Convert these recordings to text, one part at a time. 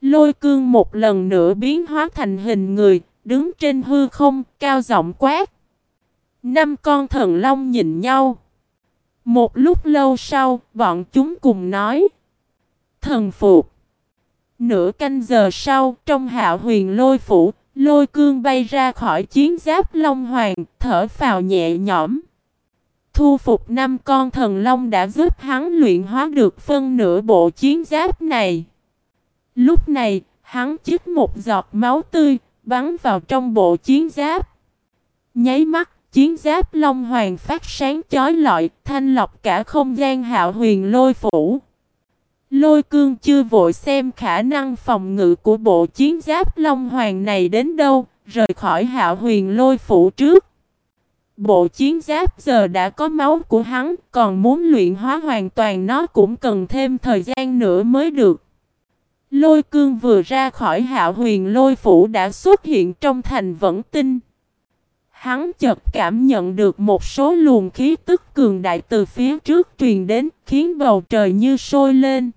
Lôi cương một lần nữa biến hóa thành hình người, đứng trên hư không, cao giọng quát. Năm con thần long nhìn nhau. Một lúc lâu sau, bọn chúng cùng nói. Thần phục. Nửa canh giờ sau, trong hạo huyền lôi phủ, lôi cương bay ra khỏi chiến giáp Long Hoàng, thở phào nhẹ nhõm. Thu phục năm con thần long đã giúp hắn luyện hóa được phân nửa bộ chiến giáp này. Lúc này, hắn chích một giọt máu tươi, bắn vào trong bộ chiến giáp. Nháy mắt, chiến giáp Long Hoàng phát sáng chói lọi, thanh lọc cả không gian hạo huyền lôi phủ. Lôi cương chưa vội xem khả năng phòng ngự của bộ chiến giáp Long Hoàng này đến đâu, rời khỏi hạo huyền lôi phủ trước. Bộ chiến giáp giờ đã có máu của hắn, còn muốn luyện hóa hoàn toàn nó cũng cần thêm thời gian nữa mới được. Lôi cương vừa ra khỏi hạo huyền lôi phủ đã xuất hiện trong thành vẫn tinh. Hắn chợt cảm nhận được một số luồng khí tức cường đại từ phía trước truyền đến, khiến bầu trời như sôi lên.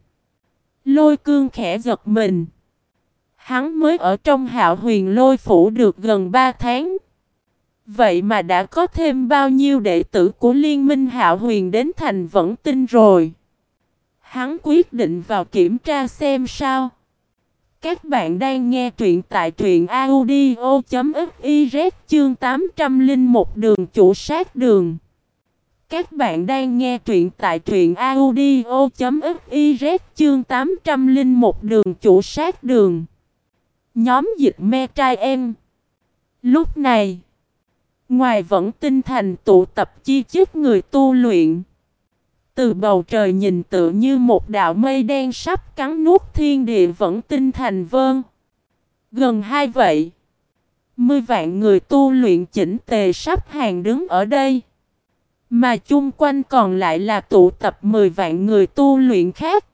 Lôi cương khẽ giật mình. Hắn mới ở trong hạo huyền lôi phủ được gần 3 tháng. Vậy mà đã có thêm bao nhiêu đệ tử của liên minh hạo huyền đến thành vẫn Tinh rồi. Hắn quyết định vào kiểm tra xem sao. Các bạn đang nghe truyện tại truyện audio.fiz chương 801 đường chủ sát đường. Các bạn đang nghe truyện tại truyện audio.fiz chương 801 đường chủ sát đường. Nhóm dịch me trai em. Lúc này, ngoài vẫn tinh thành tụ tập chi chức người tu luyện. Từ bầu trời nhìn tự như một đạo mây đen sắp cắn nuốt thiên địa vẫn tinh thành vơn. Gần hai vậy. Mươi vạn người tu luyện chỉnh tề sắp hàng đứng ở đây. Mà chung quanh còn lại là tụ tập 10 vạn người tu luyện khác.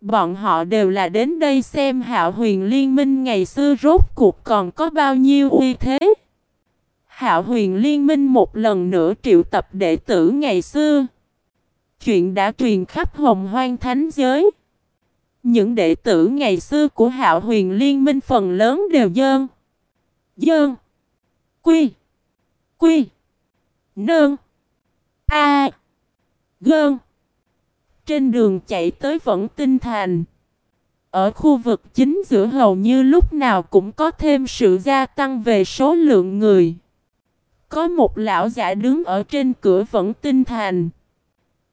Bọn họ đều là đến đây xem hạo huyền liên minh ngày xưa rốt cuộc còn có bao nhiêu uy thế. Hạo huyền liên minh một lần nữa triệu tập đệ tử ngày xưa. Chuyện đã truyền khắp hồng hoang thánh giới. Những đệ tử ngày xưa của hạo huyền liên minh phần lớn đều dơn. Dơn. Quy. Quy. Nơn. A. Gơn. Trên đường chạy tới vẫn tinh thành. Ở khu vực chính giữa hầu như lúc nào cũng có thêm sự gia tăng về số lượng người. Có một lão giả đứng ở trên cửa vẫn tinh thành.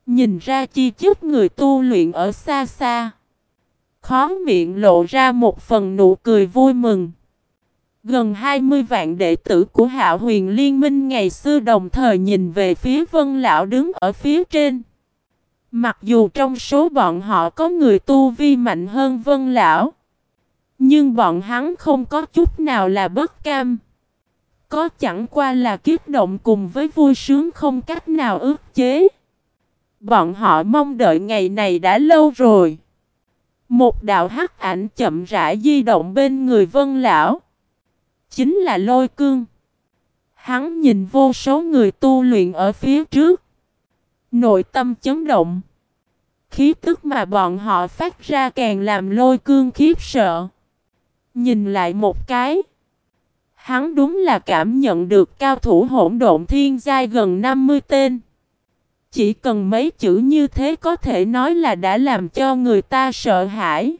Nhìn ra chi chức người tu luyện ở xa xa. Khó miệng lộ ra một phần nụ cười vui mừng. Gần 20 vạn đệ tử của Hạo Huyền Liên Minh ngày xưa đồng thời nhìn về phía Vân Lão đứng ở phía trên. Mặc dù trong số bọn họ có người tu vi mạnh hơn Vân Lão, nhưng bọn hắn không có chút nào là bất cam. Có chẳng qua là kiếp động cùng với vui sướng không cách nào ước chế. Bọn họ mong đợi ngày này đã lâu rồi. Một đạo hắc ảnh chậm rãi di động bên người Vân Lão chính là lôi cương. Hắn nhìn vô số người tu luyện ở phía trước. Nội tâm chấn động. Khí tức mà bọn họ phát ra càng làm lôi cương khiếp sợ. Nhìn lại một cái. Hắn đúng là cảm nhận được cao thủ hỗn độn thiên giai gần 50 tên. Chỉ cần mấy chữ như thế có thể nói là đã làm cho người ta sợ hãi.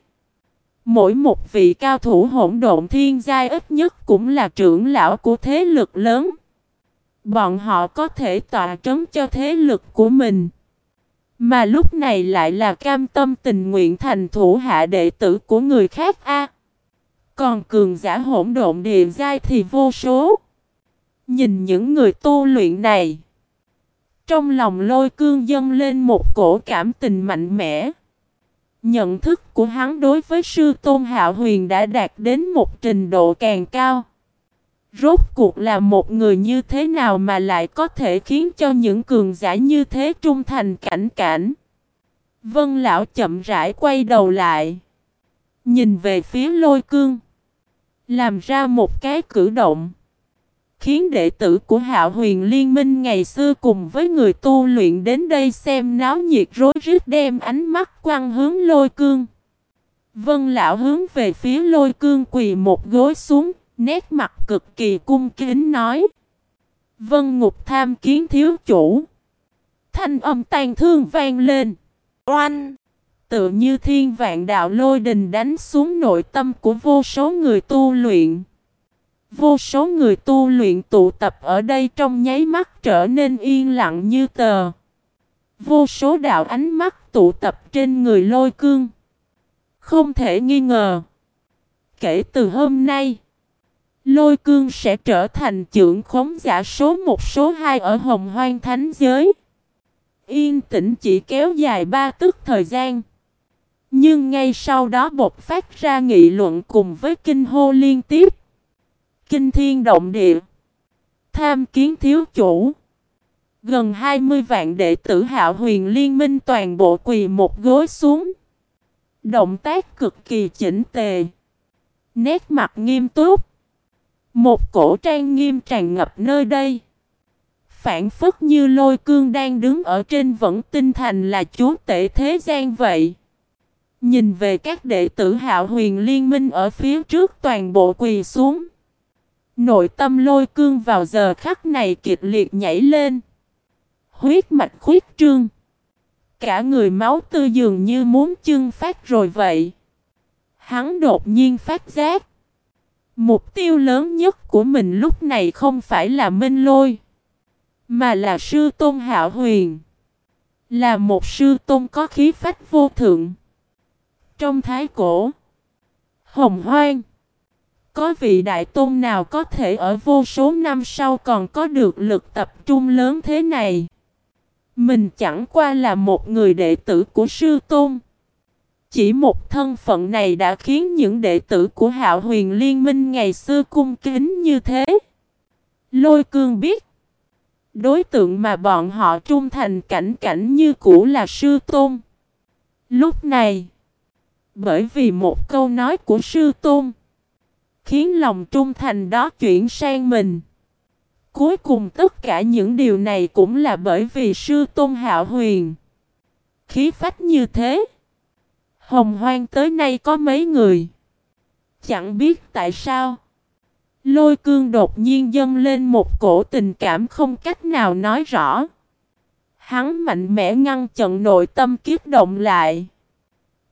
Mỗi một vị cao thủ hỗn độn thiên giai ít nhất cũng là trưởng lão của thế lực lớn. Bọn họ có thể tọa trấn cho thế lực của mình. Mà lúc này lại là cam tâm tình nguyện thành thủ hạ đệ tử của người khác a. còn cường giả hỗn độn địa giai thì vô số. Nhìn những người tu luyện này. Trong lòng lôi cương dâng lên một cổ cảm tình mạnh mẽ. Nhận thức của hắn đối với sư tôn hạo huyền đã đạt đến một trình độ càng cao. Rốt cuộc là một người như thế nào mà lại có thể khiến cho những cường giả như thế trung thành cảnh cảnh. Vân lão chậm rãi quay đầu lại. Nhìn về phía lôi cương. Làm ra một cái cử động khiến đệ tử của Hạo Huyền Liên Minh ngày xưa cùng với người tu luyện đến đây xem náo nhiệt rối rít đem ánh mắt quăng hướng lôi cương. Vân lão hướng về phía lôi cương quỳ một gối xuống, nét mặt cực kỳ cung kính nói. Vân ngục tham kiến thiếu chủ. Thanh âm tàn thương vang lên. Oanh! Tự như thiên vạn đạo lôi đình đánh xuống nội tâm của vô số người tu luyện. Vô số người tu luyện tụ tập ở đây trong nháy mắt trở nên yên lặng như tờ. Vô số đạo ánh mắt tụ tập trên người lôi cương. Không thể nghi ngờ. Kể từ hôm nay, lôi cương sẽ trở thành trưởng khống giả số một số hai ở hồng hoang thánh giới. Yên tĩnh chỉ kéo dài ba tức thời gian. Nhưng ngay sau đó bộc phát ra nghị luận cùng với kinh hô liên tiếp. Kinh thiên động địa. Tham kiến thiếu chủ. Gần 20 vạn đệ tử hạo huyền liên minh toàn bộ quỳ một gối xuống. Động tác cực kỳ chỉnh tề. Nét mặt nghiêm túc. Một cổ trang nghiêm tràn ngập nơi đây. Phản phất như lôi cương đang đứng ở trên vẫn tinh thành là chúa tể thế gian vậy. Nhìn về các đệ tử hạo huyền liên minh ở phía trước toàn bộ quỳ xuống. Nội tâm lôi cương vào giờ khắc này kịch liệt nhảy lên. Huyết mạch khuyết trương. Cả người máu tươi dường như muốn chưng phát rồi vậy. Hắn đột nhiên phát giác. Mục tiêu lớn nhất của mình lúc này không phải là Minh Lôi. Mà là sư tôn hạo huyền. Là một sư tôn có khí phách vô thượng. Trong thái cổ. Hồng hoang. Có vị đại tôn nào có thể ở vô số năm sau còn có được lực tập trung lớn thế này? Mình chẳng qua là một người đệ tử của sư tôn. Chỉ một thân phận này đã khiến những đệ tử của hạo huyền liên minh ngày xưa cung kính như thế. Lôi cương biết. Đối tượng mà bọn họ trung thành cảnh cảnh như cũ là sư tôn. Lúc này, bởi vì một câu nói của sư tôn, khiến lòng trung thành đó chuyển sang mình. Cuối cùng tất cả những điều này cũng là bởi vì sư tôn hạo huyền. Khí phách như thế. Hồng hoang tới nay có mấy người. Chẳng biết tại sao. Lôi cương đột nhiên dâng lên một cổ tình cảm không cách nào nói rõ. Hắn mạnh mẽ ngăn chặn nội tâm kiếp động lại.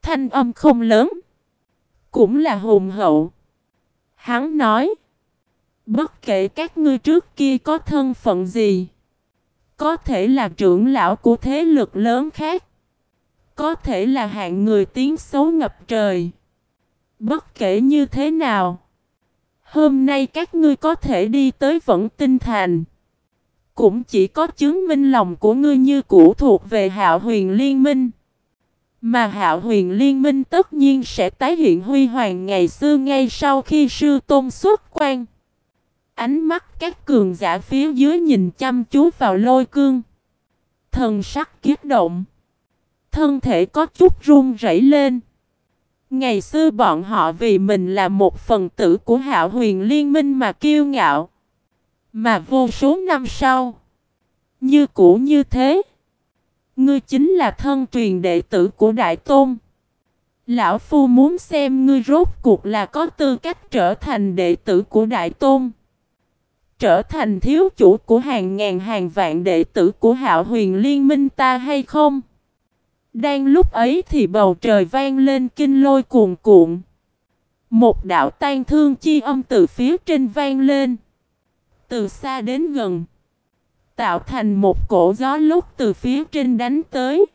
Thanh âm không lớn. Cũng là hùng hậu. Hắn nói. Bất kể các ngươi trước kia có thân phận gì. Có thể là trưởng lão của thế lực lớn khác. Có thể là hạng người tiếng xấu ngập trời. Bất kể như thế nào. Hôm nay các ngươi có thể đi tới vẫn tinh thành. Cũng chỉ có chứng minh lòng của ngươi như cũ thuộc về hạo huyền liên minh. Mà hạo huyền liên minh tất nhiên sẽ tái hiện huy hoàng ngày xưa ngay sau khi sư tôn xuất quan. Ánh mắt các cường giả phía dưới nhìn chăm chú vào lôi cương. Thần sắc kiết động. Thân thể có chút run rẩy lên. Ngày xưa bọn họ vì mình là một phần tử của hạo huyền liên minh mà kiêu ngạo. Mà vô số năm sau. Như cũ như thế. Ngươi chính là thân truyền đệ tử của Đại Tôn. Lão Phu muốn xem ngươi rốt cuộc là có tư cách trở thành đệ tử của Đại Tôn. Trở thành thiếu chủ của hàng ngàn hàng vạn đệ tử của hạo huyền liên minh ta hay không? Đang lúc ấy thì bầu trời vang lên kinh lôi cuồn cuộn. Một đạo tan thương chi âm từ phía trên vang lên. Từ xa đến gần. Tạo thành một cổ gió lúc từ phía trên đánh tới.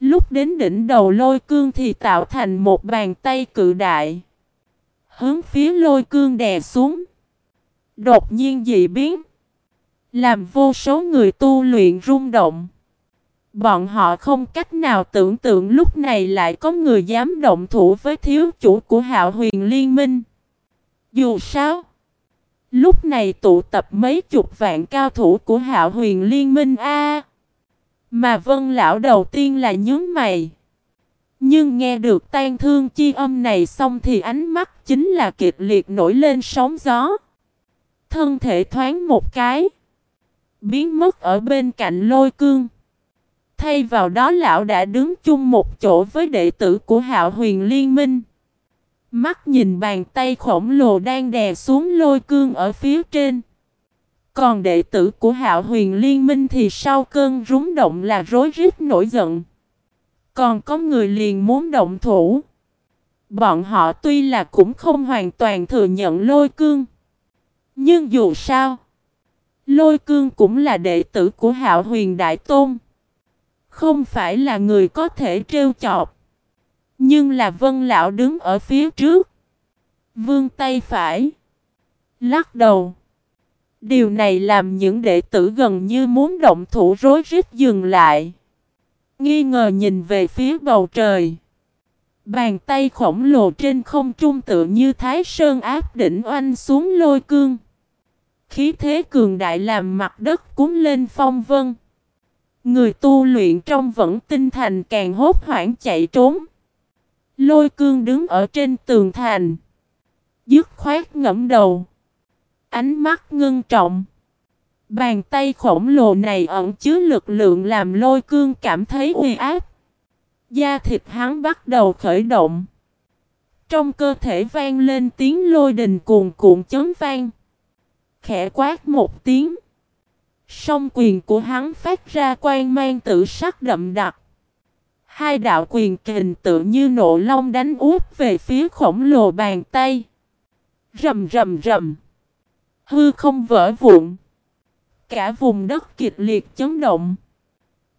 Lúc đến đỉnh đầu lôi cương thì tạo thành một bàn tay cự đại. Hướng phía lôi cương đè xuống. Đột nhiên dị biến. Làm vô số người tu luyện rung động. Bọn họ không cách nào tưởng tượng lúc này lại có người dám động thủ với thiếu chủ của hạo huyền liên minh. Dù sao, lúc này tụ tập mấy chục vạn cao thủ của hạo huyền liên minh A. mà vân lão đầu tiên là nhướng mày. Nhưng nghe được tan thương chi âm này xong thì ánh mắt chính là kịch liệt nổi lên sóng gió. Thân thể thoáng một cái. Biến mất ở bên cạnh lôi cương. thay vào đó lão đã đứng chung một chỗ với đệ tử của Hạo Huyền Liên Minh. Mắt nhìn bàn tay khổng lồ đang đè xuống lôi cương ở phía trên. Còn đệ tử của Hạo Huyền Liên Minh thì sau cơn rúng động là rối rít nổi giận. Còn có người liền muốn động thủ. Bọn họ tuy là cũng không hoàn toàn thừa nhận lôi cương. Nhưng dù sao, lôi cương cũng là đệ tử của Hạo Huyền Đại Tôn. Không phải là người có thể trêu chọc. Nhưng là vân lão đứng ở phía trước. Vương tay phải. Lắc đầu. Điều này làm những đệ tử gần như muốn động thủ rối rít dừng lại. Nghi ngờ nhìn về phía bầu trời. Bàn tay khổng lồ trên không trung tự như thái sơn áp đỉnh oanh xuống lôi cương. Khí thế cường đại làm mặt đất cúng lên phong vân. Người tu luyện trong vẫn tinh thành càng hốt hoảng chạy trốn. Lôi cương đứng ở trên tường thành. Dứt khoát ngẫm đầu. Ánh mắt ngưng trọng. Bàn tay khổng lồ này ẩn chứa lực lượng làm lôi cương cảm thấy uy áp. Da thịt hắn bắt đầu khởi động. Trong cơ thể vang lên tiếng lôi đình cuồn cuộn chấn vang. Khẽ quát một tiếng. Song quyền của hắn phát ra quang mang tự sắc đậm đặc. Hai đạo quyền kình tự như nộ long đánh úp về phía khổng lồ bàn tay. Rầm rầm rầm. Hư không vỡ vụn. Cả vùng đất kịch liệt chấn động.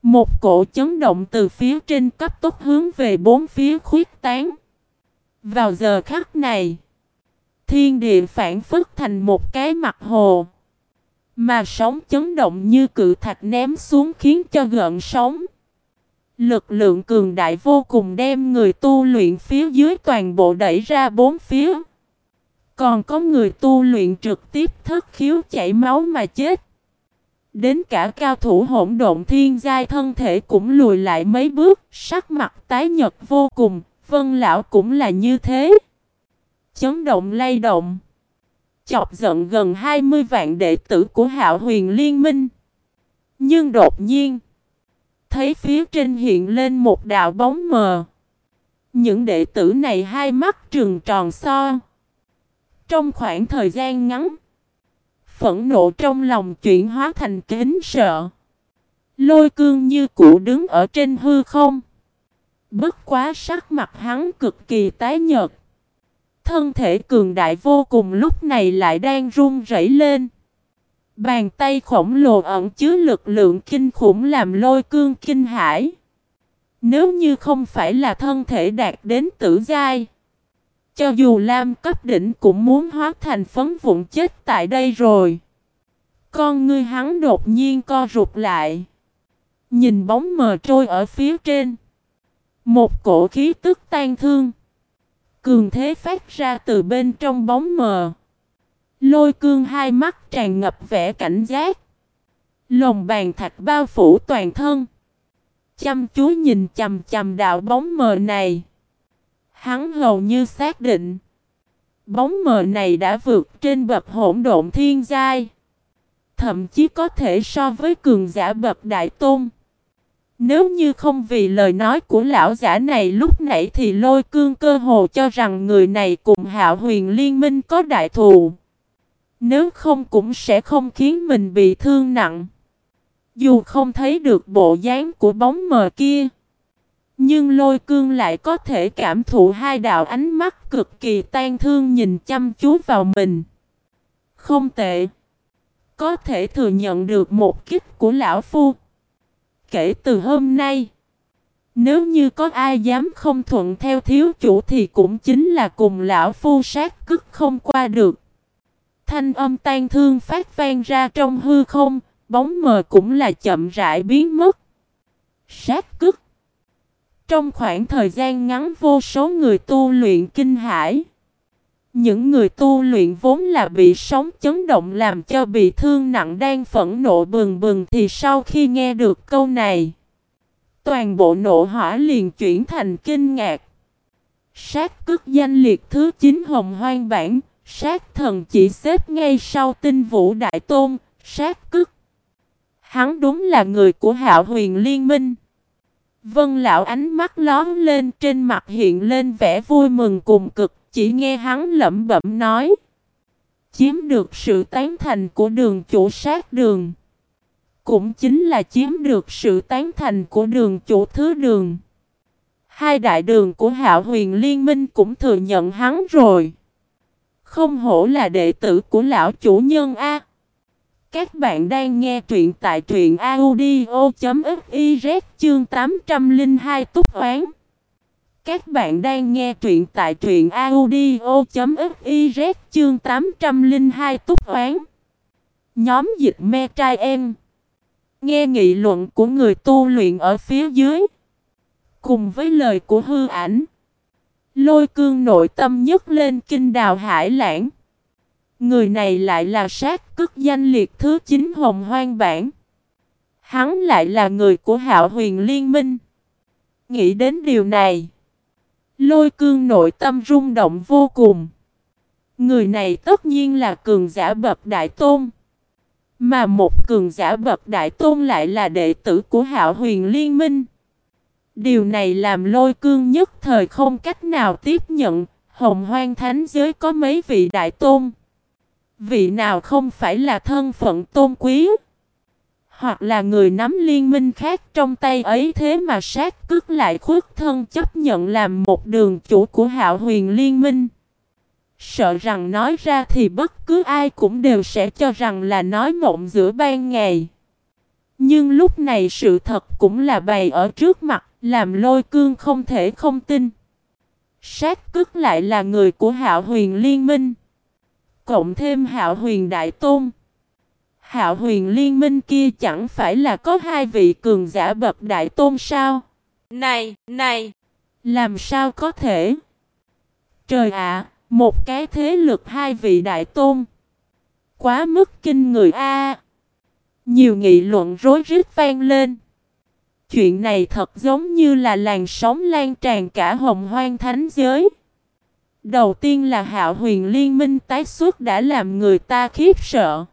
Một cổ chấn động từ phía trên cấp tốc hướng về bốn phía khuyết tán. Vào giờ khắc này, thiên địa phản phất thành một cái mặt hồ. Mà sóng chấn động như cự thạch ném xuống khiến cho gợn sóng. Lực lượng cường đại vô cùng đem người tu luyện phía dưới toàn bộ đẩy ra bốn phía. Còn có người tu luyện trực tiếp thất khiếu chảy máu mà chết. Đến cả cao thủ hỗn độn thiên giai thân thể cũng lùi lại mấy bước, sắc mặt tái nhật vô cùng, vân lão cũng là như thế. Chấn động lay động. Chọc giận gần 20 vạn đệ tử của hạo huyền liên minh. Nhưng đột nhiên, thấy phía trên hiện lên một đạo bóng mờ. Những đệ tử này hai mắt trừng tròn so. Trong khoảng thời gian ngắn, phẫn nộ trong lòng chuyển hóa thành kính sợ. Lôi cương như cũ đứng ở trên hư không. Bất quá sắc mặt hắn cực kỳ tái nhợt. Thân thể cường đại vô cùng lúc này lại đang run rẩy lên. Bàn tay khổng lồ ẩn chứa lực lượng kinh khủng làm lôi cương kinh hải Nếu như không phải là thân thể đạt đến tử giai. Cho dù Lam cấp đỉnh cũng muốn hóa thành phấn vụn chết tại đây rồi. Con ngươi hắn đột nhiên co rụt lại. Nhìn bóng mờ trôi ở phía trên. Một cổ khí tức tan thương. Cường thế phát ra từ bên trong bóng mờ. Lôi cương hai mắt tràn ngập vẻ cảnh giác. Lồng bàn thạch bao phủ toàn thân. Chăm chú nhìn chầm chầm đạo bóng mờ này. Hắn hầu như xác định. Bóng mờ này đã vượt trên bậc hỗn độn thiên giai. Thậm chí có thể so với cường giả bậc đại tôn. Nếu như không vì lời nói của lão giả này lúc nãy thì lôi cương cơ hồ cho rằng người này cùng hạo huyền liên minh có đại thù. Nếu không cũng sẽ không khiến mình bị thương nặng. Dù không thấy được bộ dáng của bóng mờ kia. Nhưng lôi cương lại có thể cảm thụ hai đạo ánh mắt cực kỳ tan thương nhìn chăm chú vào mình. Không tệ. Có thể thừa nhận được một kích của lão phu. Kể từ hôm nay. Nếu như có ai dám không thuận theo thiếu chủ thì cũng chính là cùng lão phu sát cức không qua được. Thanh âm tan thương phát vang ra trong hư không, bóng mờ cũng là chậm rãi biến mất. Sát cức trong khoảng thời gian ngắn vô số người tu luyện kinh hải. Những người tu luyện vốn là bị sóng chấn động làm cho bị thương nặng đang phẫn nộ bừng bừng thì sau khi nghe được câu này, toàn bộ nộ hỏa liền chuyển thành kinh ngạc. Sát cức danh liệt thứ 9 hồng hoang bản, sát thần chỉ xếp ngay sau tinh vũ đại tôn, sát cức. Hắn đúng là người của hạo huyền liên minh. Vân lão ánh mắt lón lên trên mặt hiện lên vẻ vui mừng cùng cực, chỉ nghe hắn lẩm bẩm nói. Chiếm được sự tán thành của đường chủ sát đường. Cũng chính là chiếm được sự tán thành của đường chủ thứ đường. Hai đại đường của hạo huyền liên minh cũng thừa nhận hắn rồi. Không hổ là đệ tử của lão chủ nhân A. Các bạn đang nghe truyện tại truyện audio.fiz chương 802 túc oán. Các bạn đang nghe truyện tại truyện audio.fiz chương 802 túc oán. Nhóm dịch me trai em. Nghe nghị luận của người tu luyện ở phía dưới. Cùng với lời của hư ảnh. Lôi cương nội tâm nhất lên kinh đào hải lãng. Người này lại là sát cức danh liệt thứ 9 hồng hoang bản. Hắn lại là người của hạo huyền liên minh. Nghĩ đến điều này. Lôi cương nội tâm rung động vô cùng. Người này tất nhiên là cường giả bậc đại tôn. Mà một cường giả bậc đại tôn lại là đệ tử của hạo huyền liên minh. Điều này làm lôi cương nhất thời không cách nào tiếp nhận. Hồng hoang thánh giới có mấy vị đại tôn. Vị nào không phải là thân phận tôn quý. Hoặc là người nắm liên minh khác trong tay ấy thế mà sát cước lại khuất thân chấp nhận làm một đường chủ của hạo huyền liên minh. Sợ rằng nói ra thì bất cứ ai cũng đều sẽ cho rằng là nói mộng giữa ban ngày. Nhưng lúc này sự thật cũng là bày ở trước mặt, làm lôi cương không thể không tin. Sát cức lại là người của hạo huyền liên minh. Cộng thêm hạo huyền đại tôn. Hạo huyền liên minh kia chẳng phải là có hai vị cường giả bậc đại tôn sao? Này, này, làm sao có thể? Trời ạ, một cái thế lực hai vị đại tôn. Quá mức kinh người a. Nhiều nghị luận rối rít vang lên. Chuyện này thật giống như là làn sóng lan tràn cả hồng hoang thánh giới. Đầu tiên là hạo huyền liên minh tái xuất đã làm người ta khiếp sợ.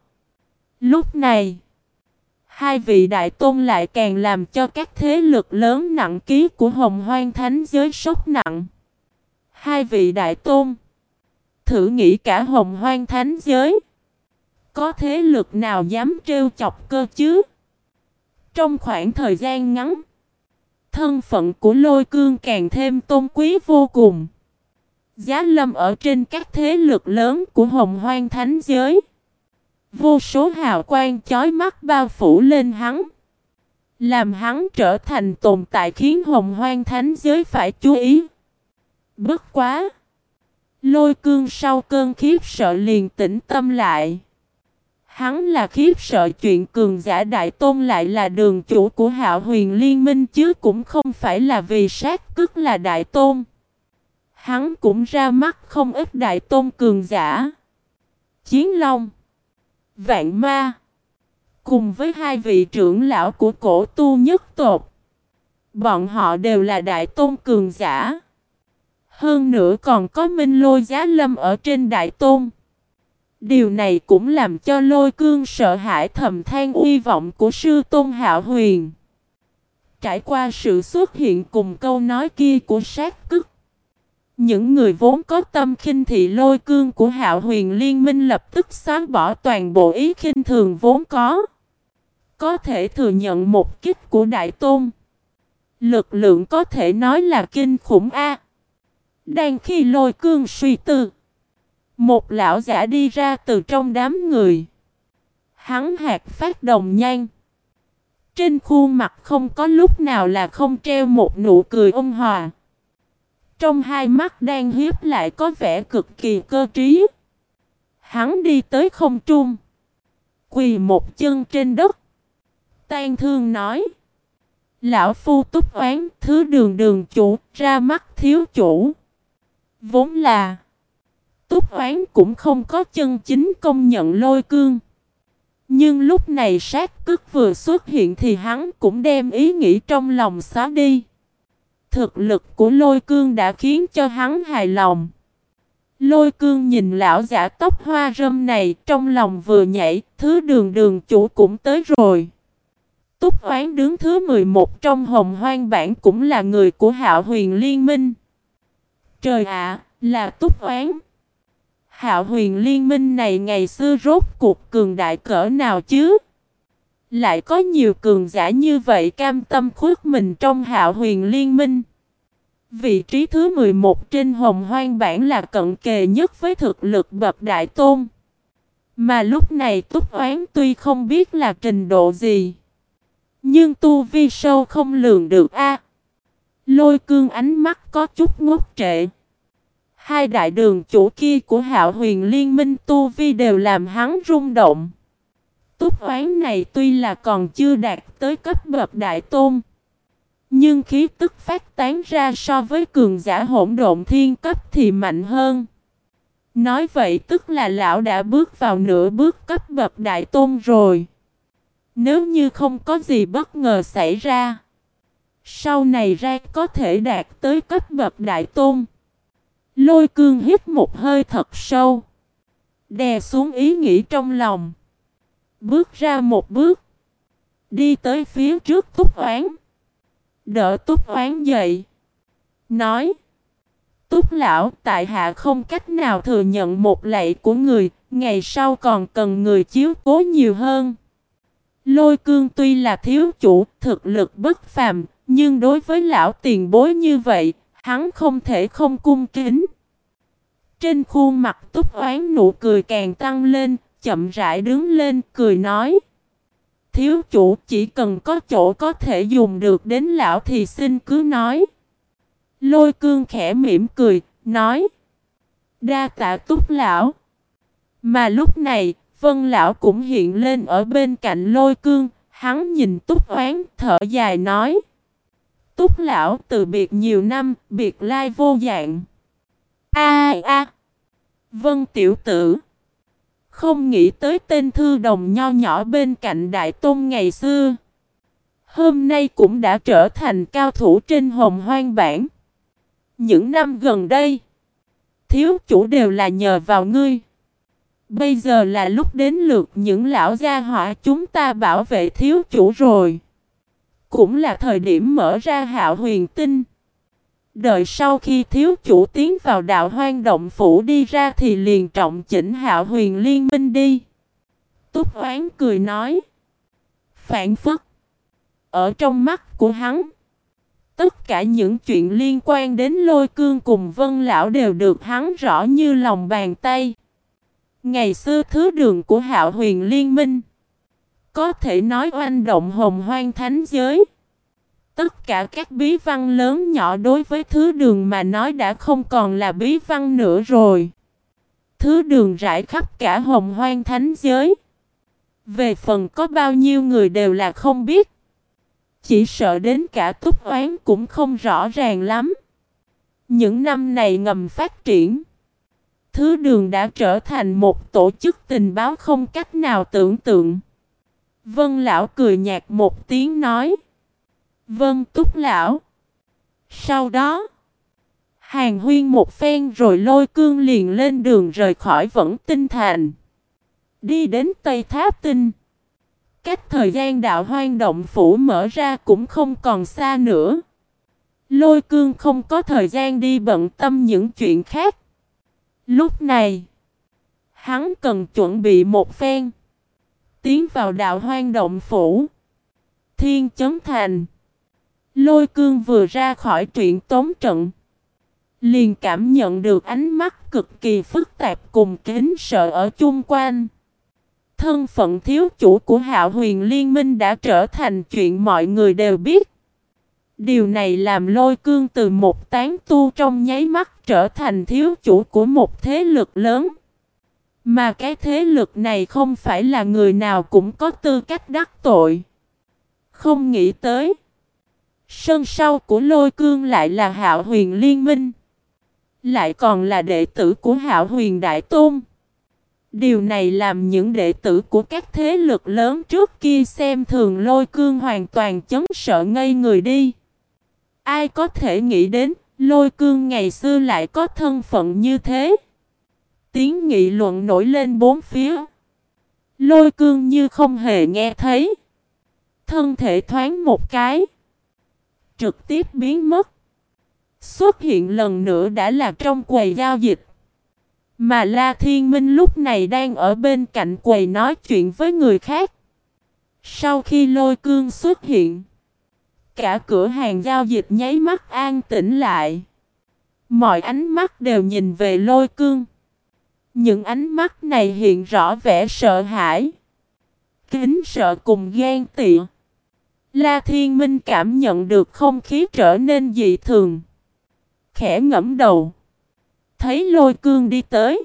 Lúc này, hai vị đại tôn lại càng làm cho các thế lực lớn nặng ký của hồng hoang thánh giới sốc nặng. Hai vị đại tôn, thử nghĩ cả hồng hoang thánh giới. Có thế lực nào dám trêu chọc cơ chứ? Trong khoảng thời gian ngắn, thân phận của lôi cương càng thêm tôn quý vô cùng. Giá lâm ở trên các thế lực lớn của hồng hoang thánh giới. Vô số hào quang chói mắt bao phủ lên hắn. Làm hắn trở thành tồn tại khiến hồng hoang thánh giới phải chú ý. Bất quá! Lôi cương sau cơn khiếp sợ liền tĩnh tâm lại. Hắn là khiếp sợ chuyện cường giả đại tôn lại là đường chủ của hạo huyền liên minh chứ cũng không phải là vì sát cức là đại tôn. Hắn cũng ra mắt không ít đại tôn cường giả. Chiến Long, Vạn Ma, Cùng với hai vị trưởng lão của cổ tu nhất tộc Bọn họ đều là đại tôn cường giả Hơn nữa còn có minh lôi giá lâm ở trên đại tôn Điều này cũng làm cho lôi cương sợ hãi thầm than uy vọng của sư tôn hạo huyền Trải qua sự xuất hiện cùng câu nói kia của sát cức những người vốn có tâm khinh thị lôi cương của hạo huyền liên minh lập tức xóa bỏ toàn bộ ý khinh thường vốn có. Có thể thừa nhận một kích của Đại Tôn. Lực lượng có thể nói là kinh khủng A. Đang khi lôi cương suy tư. Một lão giả đi ra từ trong đám người. Hắn hạt phát đồng nhan, Trên khuôn mặt không có lúc nào là không treo một nụ cười ôn hòa. Trong hai mắt đang hiếp lại có vẻ cực kỳ cơ trí. Hắn đi tới không trung. Quỳ một chân trên đất. Tan thương nói. Lão phu túc oán thứ đường đường chủ ra mắt thiếu chủ. Vốn là. Túc oán cũng không có chân chính công nhận lôi cương. Nhưng lúc này sát cức vừa xuất hiện thì hắn cũng đem ý nghĩ trong lòng xóa đi. Thực lực của lôi cương đã khiến cho hắn hài lòng. Lôi cương nhìn lão giả tóc hoa râm này trong lòng vừa nhảy, thứ đường đường chủ cũng tới rồi. Túc Oán đứng thứ 11 trong hồng hoang bản cũng là người của Hạo Huyền Liên Minh. Trời ạ, là Túc Oán. Hạo Huyền Liên Minh này ngày xưa rốt cuộc cường đại cỡ nào chứ? Lại có nhiều cường giả như vậy cam tâm khuất mình trong Hạo Huyền Liên Minh. Vị trí thứ 11 trên hồng hoang bản là cận kề nhất với thực lực bậc đại tôn. Mà lúc này Túc Oán tuy không biết là trình độ gì. Nhưng tu vi sâu không lường được a. Lôi cương ánh mắt có chút ngốc trệ. Hai đại đường chủ kia của hạo huyền liên minh tu vi đều làm hắn rung động. Túc oán này tuy là còn chưa đạt tới cấp bậc đại tôn. Nhưng khí tức phát tán ra so với cường giả hỗn độn thiên cấp thì mạnh hơn. Nói vậy tức là lão đã bước vào nửa bước cấp bậc đại tôn rồi. Nếu như không có gì bất ngờ xảy ra. Sau này ra có thể đạt tới cấp bậc đại tôn. Lôi cương hít một hơi thật sâu. Đè xuống ý nghĩ trong lòng. Bước ra một bước. Đi tới phía trước túc oán. Đỡ túc oán dậy. Nói. Túc lão tại hạ không cách nào thừa nhận một lạy của người. Ngày sau còn cần người chiếu cố nhiều hơn. Lôi cương tuy là thiếu chủ, thực lực bất phàm, nhưng đối với lão tiền bối như vậy, hắn không thể không cung kính. Trên khuôn mặt túc oán nụ cười càng tăng lên, chậm rãi đứng lên, cười nói. Thiếu chủ chỉ cần có chỗ có thể dùng được đến lão thì xin cứ nói. Lôi cương khẽ mỉm cười, nói. Đa tạ túc lão. Mà lúc này, Vân lão cũng hiện lên ở bên cạnh lôi cương, hắn nhìn túc oán, thở dài nói. Túc lão từ biệt nhiều năm, biệt lai vô dạng. A a. Vân tiểu tử. Không nghĩ tới tên thư đồng nho nhỏ bên cạnh đại tôn ngày xưa. Hôm nay cũng đã trở thành cao thủ trên hồng hoang bản. Những năm gần đây, thiếu chủ đều là nhờ vào ngươi. Bây giờ là lúc đến lượt những lão gia họa chúng ta bảo vệ thiếu chủ rồi. Cũng là thời điểm mở ra hạo huyền tinh. Đợi sau khi thiếu chủ tiến vào đạo hoang động phủ đi ra thì liền trọng chỉnh hạo huyền liên minh đi. Túc oán cười nói. Phản phức. Ở trong mắt của hắn. Tất cả những chuyện liên quan đến lôi cương cùng vân lão đều được hắn rõ như lòng bàn tay. Ngày xưa thứ đường của hạo huyền liên minh. Có thể nói oanh động hồng hoang thánh giới. Tất cả các bí văn lớn nhỏ đối với thứ đường mà nói đã không còn là bí văn nữa rồi. Thứ đường rải khắp cả hồng hoang thánh giới. Về phần có bao nhiêu người đều là không biết. Chỉ sợ đến cả túc oán cũng không rõ ràng lắm. Những năm này ngầm phát triển. Thứ đường đã trở thành một tổ chức tình báo không cách nào tưởng tượng. Vân lão cười nhạt một tiếng nói. Vân túc lão. Sau đó, hàng huyên một phen rồi lôi cương liền lên đường rời khỏi vẫn tinh thành. Đi đến Tây Tháp Tinh. Cách thời gian đạo hoang động phủ mở ra cũng không còn xa nữa. Lôi cương không có thời gian đi bận tâm những chuyện khác. Lúc này, hắn cần chuẩn bị một phen. Tiến vào đạo hoang động phủ. Thiên chấn thành. Lôi cương vừa ra khỏi truyện tống trận. Liền cảm nhận được ánh mắt cực kỳ phức tạp cùng kính sợ ở chung quanh. Thân phận thiếu chủ của hạo huyền liên minh đã trở thành chuyện mọi người đều biết. Điều này làm lôi cương từ một tán tu trong nháy mắt trở thành thiếu chủ của một thế lực lớn. Mà cái thế lực này không phải là người nào cũng có tư cách đắc tội. Không nghĩ tới. Sân sau của lôi cương lại là hạo huyền liên minh. Lại còn là đệ tử của hạo huyền đại tôn. Điều này làm những đệ tử của các thế lực lớn trước kia xem thường lôi cương hoàn toàn chấn sợ ngây người đi. Ai có thể nghĩ đến, lôi cương ngày xưa lại có thân phận như thế? Tiếng nghị luận nổi lên bốn phía. Lôi cương như không hề nghe thấy. Thân thể thoáng một cái. Trực tiếp biến mất. Xuất hiện lần nữa đã là trong quầy giao dịch. Mà La Thiên Minh lúc này đang ở bên cạnh quầy nói chuyện với người khác. Sau khi lôi cương xuất hiện, cả cửa hàng giao dịch nháy mắt an tĩnh lại. Mọi ánh mắt đều nhìn về lôi cương. Những ánh mắt này hiện rõ vẻ sợ hãi. Kính sợ cùng ghen tị. La Thiên Minh cảm nhận được không khí trở nên dị thường. Khẽ ngẫm đầu. Thấy lôi cương đi tới.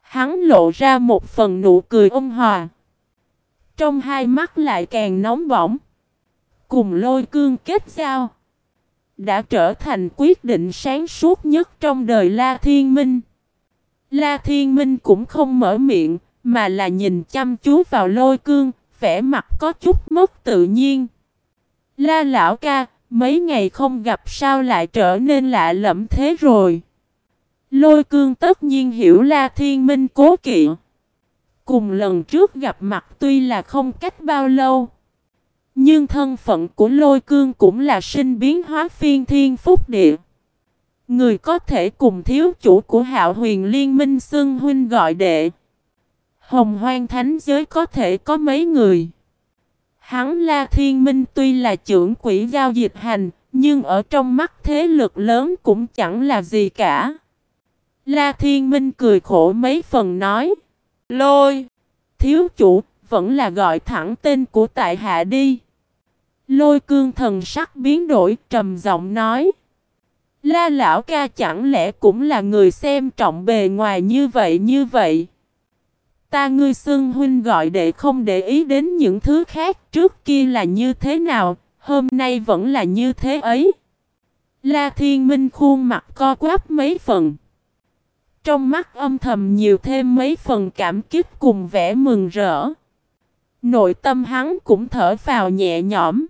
Hắn lộ ra một phần nụ cười ôn hòa. Trong hai mắt lại càng nóng bỏng. Cùng lôi cương kết giao. Đã trở thành quyết định sáng suốt nhất trong đời La Thiên Minh. La Thiên Minh cũng không mở miệng, mà là nhìn chăm chú vào lôi cương, vẻ mặt có chút mất tự nhiên. La lão ca, mấy ngày không gặp sao lại trở nên lạ lẫm thế rồi. Lôi cương tất nhiên hiểu La Thiên Minh cố kỵ. Cùng lần trước gặp mặt tuy là không cách bao lâu. Nhưng thân phận của lôi cương cũng là sinh biến hóa phiên thiên phúc địa. Người có thể cùng thiếu chủ của hạo huyền liên minh xưng huynh gọi đệ. Hồng hoang thánh giới có thể có mấy người. Hắn La Thiên Minh tuy là trưởng quỹ giao dịch hành, nhưng ở trong mắt thế lực lớn cũng chẳng là gì cả. La Thiên Minh cười khổ mấy phần nói. Lôi, thiếu chủ, vẫn là gọi thẳng tên của tại hạ đi. Lôi cương thần sắc biến đổi trầm giọng nói. La lão ca chẳng lẽ cũng là người xem trọng bề ngoài như vậy như vậy. Ta ngươi xưng huynh gọi để không để ý đến những thứ khác trước kia là như thế nào, hôm nay vẫn là như thế ấy. La thiên minh khuôn mặt co quắp mấy phần. Trong mắt âm thầm nhiều thêm mấy phần cảm kích cùng vẻ mừng rỡ. Nội tâm hắn cũng thở vào nhẹ nhõm.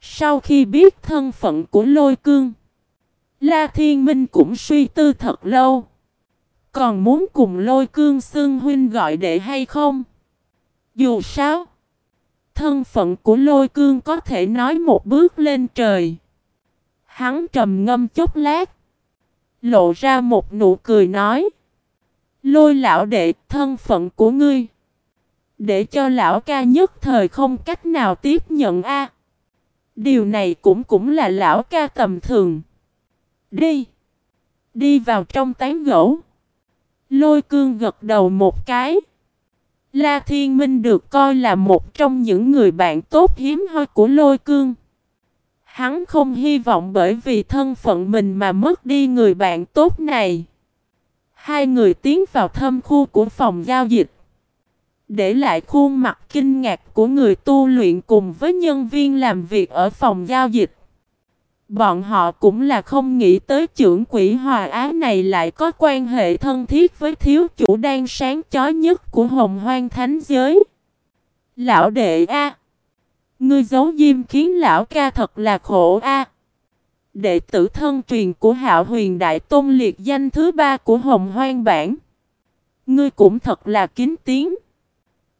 Sau khi biết thân phận của lôi cương, La Thiên Minh cũng suy tư thật lâu. Còn muốn cùng lôi cương xương huynh gọi đệ hay không? Dù sao, thân phận của lôi cương có thể nói một bước lên trời. Hắn trầm ngâm chốc lát. Lộ ra một nụ cười nói. Lôi lão đệ thân phận của ngươi. Để cho lão ca nhất thời không cách nào tiếp nhận a. Điều này cũng cũng là lão ca tầm thường. Đi. Đi vào trong tán gỗ. Lôi cương gật đầu một cái. La Thiên Minh được coi là một trong những người bạn tốt hiếm hoi của lôi cương. Hắn không hy vọng bởi vì thân phận mình mà mất đi người bạn tốt này. Hai người tiến vào thâm khu của phòng giao dịch. Để lại khuôn mặt kinh ngạc của người tu luyện cùng với nhân viên làm việc ở phòng giao dịch. Bọn họ cũng là không nghĩ tới trưởng quỷ hòa á này lại có quan hệ thân thiết với thiếu chủ đang sáng chói nhất của hồng hoang thánh giới. Lão đệ A. Ngươi giấu diêm khiến lão ca thật là khổ A. Đệ tử thân truyền của hạo huyền đại tôn liệt danh thứ ba của hồng hoang bản. Ngươi cũng thật là kín tiếng.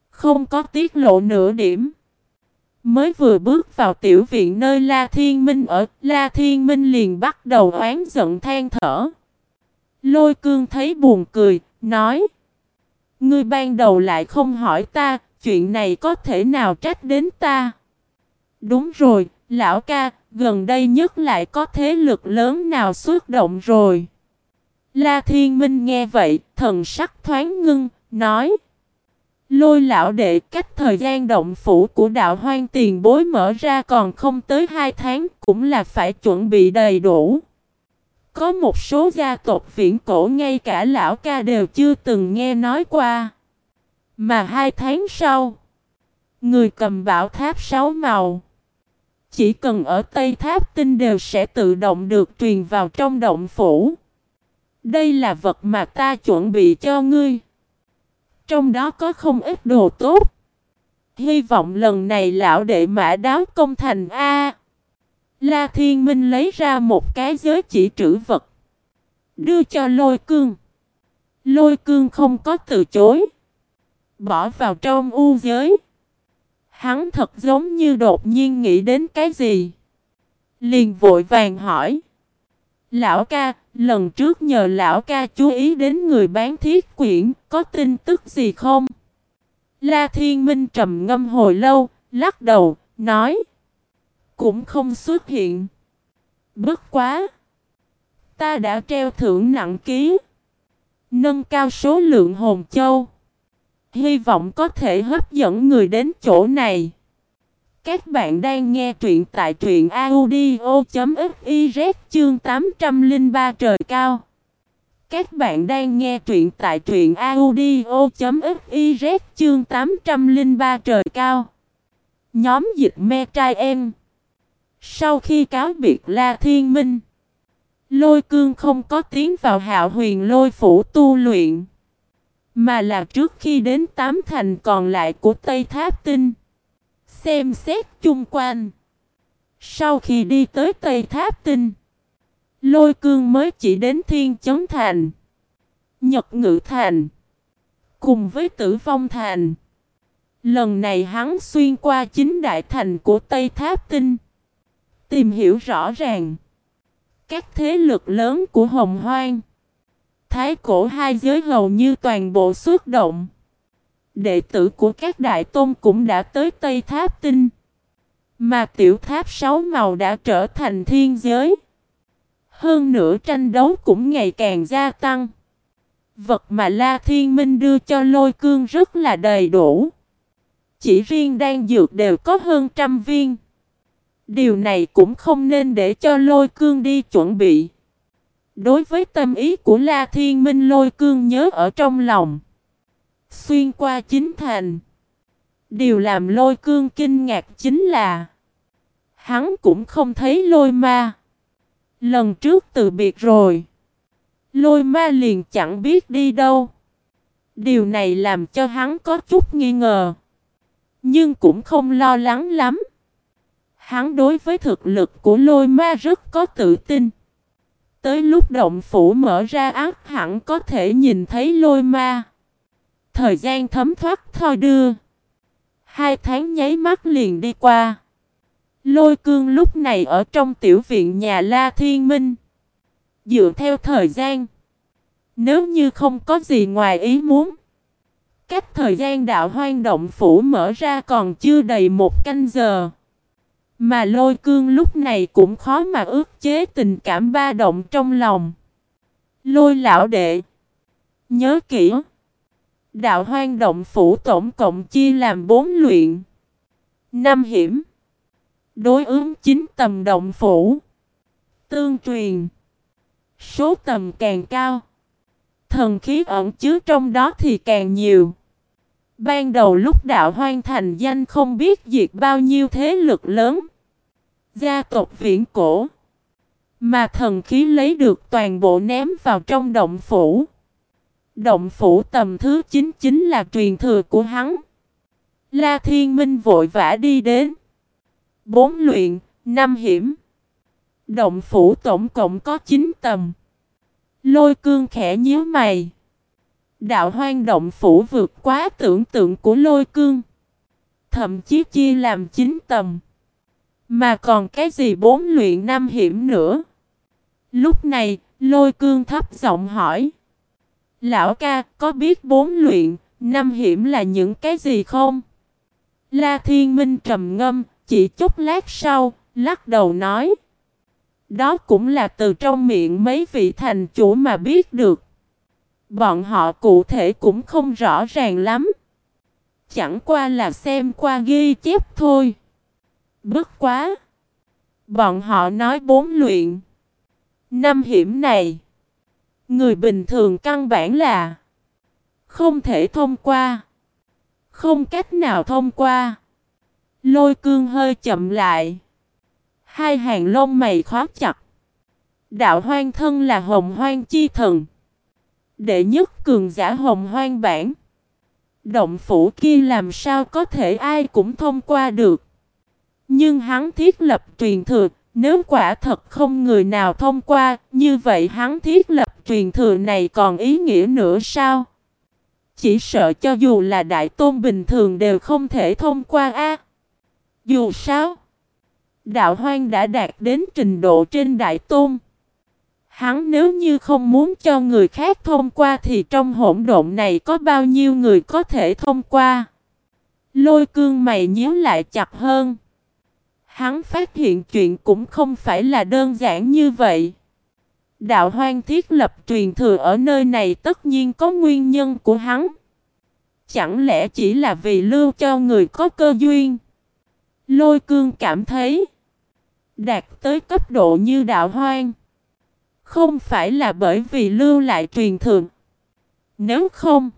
Không có tiết lộ nửa điểm. Mới vừa bước vào tiểu viện nơi La Thiên Minh ở, La Thiên Minh liền bắt đầu oán giận than thở. Lôi cương thấy buồn cười, nói. Ngươi ban đầu lại không hỏi ta, chuyện này có thể nào trách đến ta? Đúng rồi, lão ca, gần đây nhất lại có thế lực lớn nào xuất động rồi. La Thiên Minh nghe vậy, thần sắc thoáng ngưng, nói. Lôi lão đệ cách thời gian động phủ của đạo hoang tiền bối mở ra còn không tới 2 tháng cũng là phải chuẩn bị đầy đủ. Có một số gia tộc viễn cổ ngay cả lão ca đều chưa từng nghe nói qua. Mà hai tháng sau, người cầm bảo tháp sáu màu. Chỉ cần ở Tây Tháp Tinh đều sẽ tự động được truyền vào trong động phủ. Đây là vật mà ta chuẩn bị cho ngươi. Trong đó có không ít đồ tốt. Hy vọng lần này lão đệ mã đáo công thành A. La Thiên Minh lấy ra một cái giới chỉ trữ vật. Đưa cho lôi cương. Lôi cương không có từ chối. Bỏ vào trong u giới. Hắn thật giống như đột nhiên nghĩ đến cái gì. Liền vội vàng hỏi. Lão ca, lần trước nhờ lão ca chú ý đến người bán thiết quyển, có tin tức gì không? La Thiên Minh trầm ngâm hồi lâu, lắc đầu, nói. Cũng không xuất hiện. Bất quá. Ta đã treo thưởng nặng ký. Nâng cao số lượng hồn châu. Hy vọng có thể hấp dẫn người đến chỗ này. Các bạn đang nghe truyện tại truyện audio.fiz chương 803 trời cao. Các bạn đang nghe truyện tại truyện audio.fiz chương 803 trời cao. Nhóm dịch me trai em. Sau khi cáo biệt La Thiên Minh, Lôi cương không có tiến vào hạo huyền lôi phủ tu luyện. Mà là trước khi đến tám thành còn lại của Tây Tháp Tinh. Xem xét chung quanh. Sau khi đi tới Tây Tháp Tinh. Lôi cương mới chỉ đến Thiên Chấn Thành. Nhật Ngự Thành. Cùng với Tử Vong Thành. Lần này hắn xuyên qua chính đại thành của Tây Tháp Tinh. Tìm hiểu rõ ràng. Các thế lực lớn của Hồng Hoang. Thái cổ hai giới hầu như toàn bộ xuất động. Đệ tử của các đại tôn cũng đã tới Tây Tháp Tinh. Mà tiểu tháp sáu màu đã trở thành thiên giới. Hơn nữa tranh đấu cũng ngày càng gia tăng. Vật mà La Thiên Minh đưa cho lôi cương rất là đầy đủ. Chỉ riêng đan dược đều có hơn trăm viên. Điều này cũng không nên để cho lôi cương đi chuẩn bị. Đối với tâm ý của La Thiên Minh, lôi cương nhớ ở trong lòng. Xuyên qua chính thành. Điều làm lôi cương kinh ngạc chính là, Hắn cũng không thấy lôi ma. Lần trước từ biệt rồi. Lôi ma liền chẳng biết đi đâu. Điều này làm cho hắn có chút nghi ngờ. Nhưng cũng không lo lắng lắm. Hắn đối với thực lực của lôi ma rất có tự tin. Tới lúc động phủ mở ra ác hẳn có thể nhìn thấy lôi ma. Thời gian thấm thoát thoi đưa. Hai tháng nháy mắt liền đi qua. Lôi cương lúc này ở trong tiểu viện nhà La Thiên Minh. Dựa theo thời gian. Nếu như không có gì ngoài ý muốn. Cách thời gian đạo hoang động phủ mở ra còn chưa đầy một canh giờ. Mà lôi cương lúc này cũng khó mà ước chế tình cảm ba động trong lòng. Lôi lão đệ. Nhớ kỹ. Đạo hoang động phủ tổng cộng chia làm bốn luyện. Năm hiểm. Đối ứng chính tầm động phủ. Tương truyền. Số tầm càng cao. Thần khí ẩn chứa trong đó thì càng nhiều. Ban đầu lúc đạo hoang thành danh không biết diệt bao nhiêu thế lực lớn. Gia tộc viễn cổ. Mà thần khí lấy được toàn bộ ném vào trong động phủ. Động phủ tầm thứ 9 chính là truyền thừa của hắn. La Thiên Minh vội vã đi đến. Bốn luyện, năm hiểm. Động phủ tổng cộng có 9 tầm. Lôi cương khẽ nhíu mày. Đạo hoang động phủ vượt quá tưởng tượng của lôi cương. Thậm chí chia làm 9 tầm. Mà còn cái gì bốn luyện năm hiểm nữa? Lúc này, lôi cương thấp giọng hỏi. Lão ca, có biết bốn luyện, năm hiểm là những cái gì không? La Thiên Minh trầm ngâm, chỉ chút lát sau, lắc đầu nói. Đó cũng là từ trong miệng mấy vị thành chủ mà biết được. Bọn họ cụ thể cũng không rõ ràng lắm. Chẳng qua là xem qua ghi chép thôi. Bất quá. Bọn họ nói bốn luyện. Năm hiểm này. Người bình thường căn bản là. Không thể thông qua. Không cách nào thông qua. Lôi cương hơi chậm lại. Hai hàng lông mày khó chặt. Đạo hoang thân là hồng hoang chi thần. Đệ nhất cường giả hồng hoang bản. Động phủ kia làm sao có thể ai cũng thông qua được. Nhưng hắn thiết lập truyền thừa, nếu quả thật không người nào thông qua, như vậy hắn thiết lập truyền thừa này còn ý nghĩa nữa sao? Chỉ sợ cho dù là đại tôn bình thường đều không thể thông qua a. Dù sao, đạo hoang đã đạt đến trình độ trên đại tôn. Hắn nếu như không muốn cho người khác thông qua thì trong hỗn độn này có bao nhiêu người có thể thông qua. Lôi cương mày nhíu lại chặt hơn. Hắn phát hiện chuyện cũng không phải là đơn giản như vậy. Đạo hoang thiết lập truyền thừa ở nơi này tất nhiên có nguyên nhân của hắn. Chẳng lẽ chỉ là vì lưu cho người có cơ duyên? Lôi cương cảm thấy đạt tới cấp độ như đạo hoang. Không phải là bởi vì lưu lại truyền thừa. Nếu không,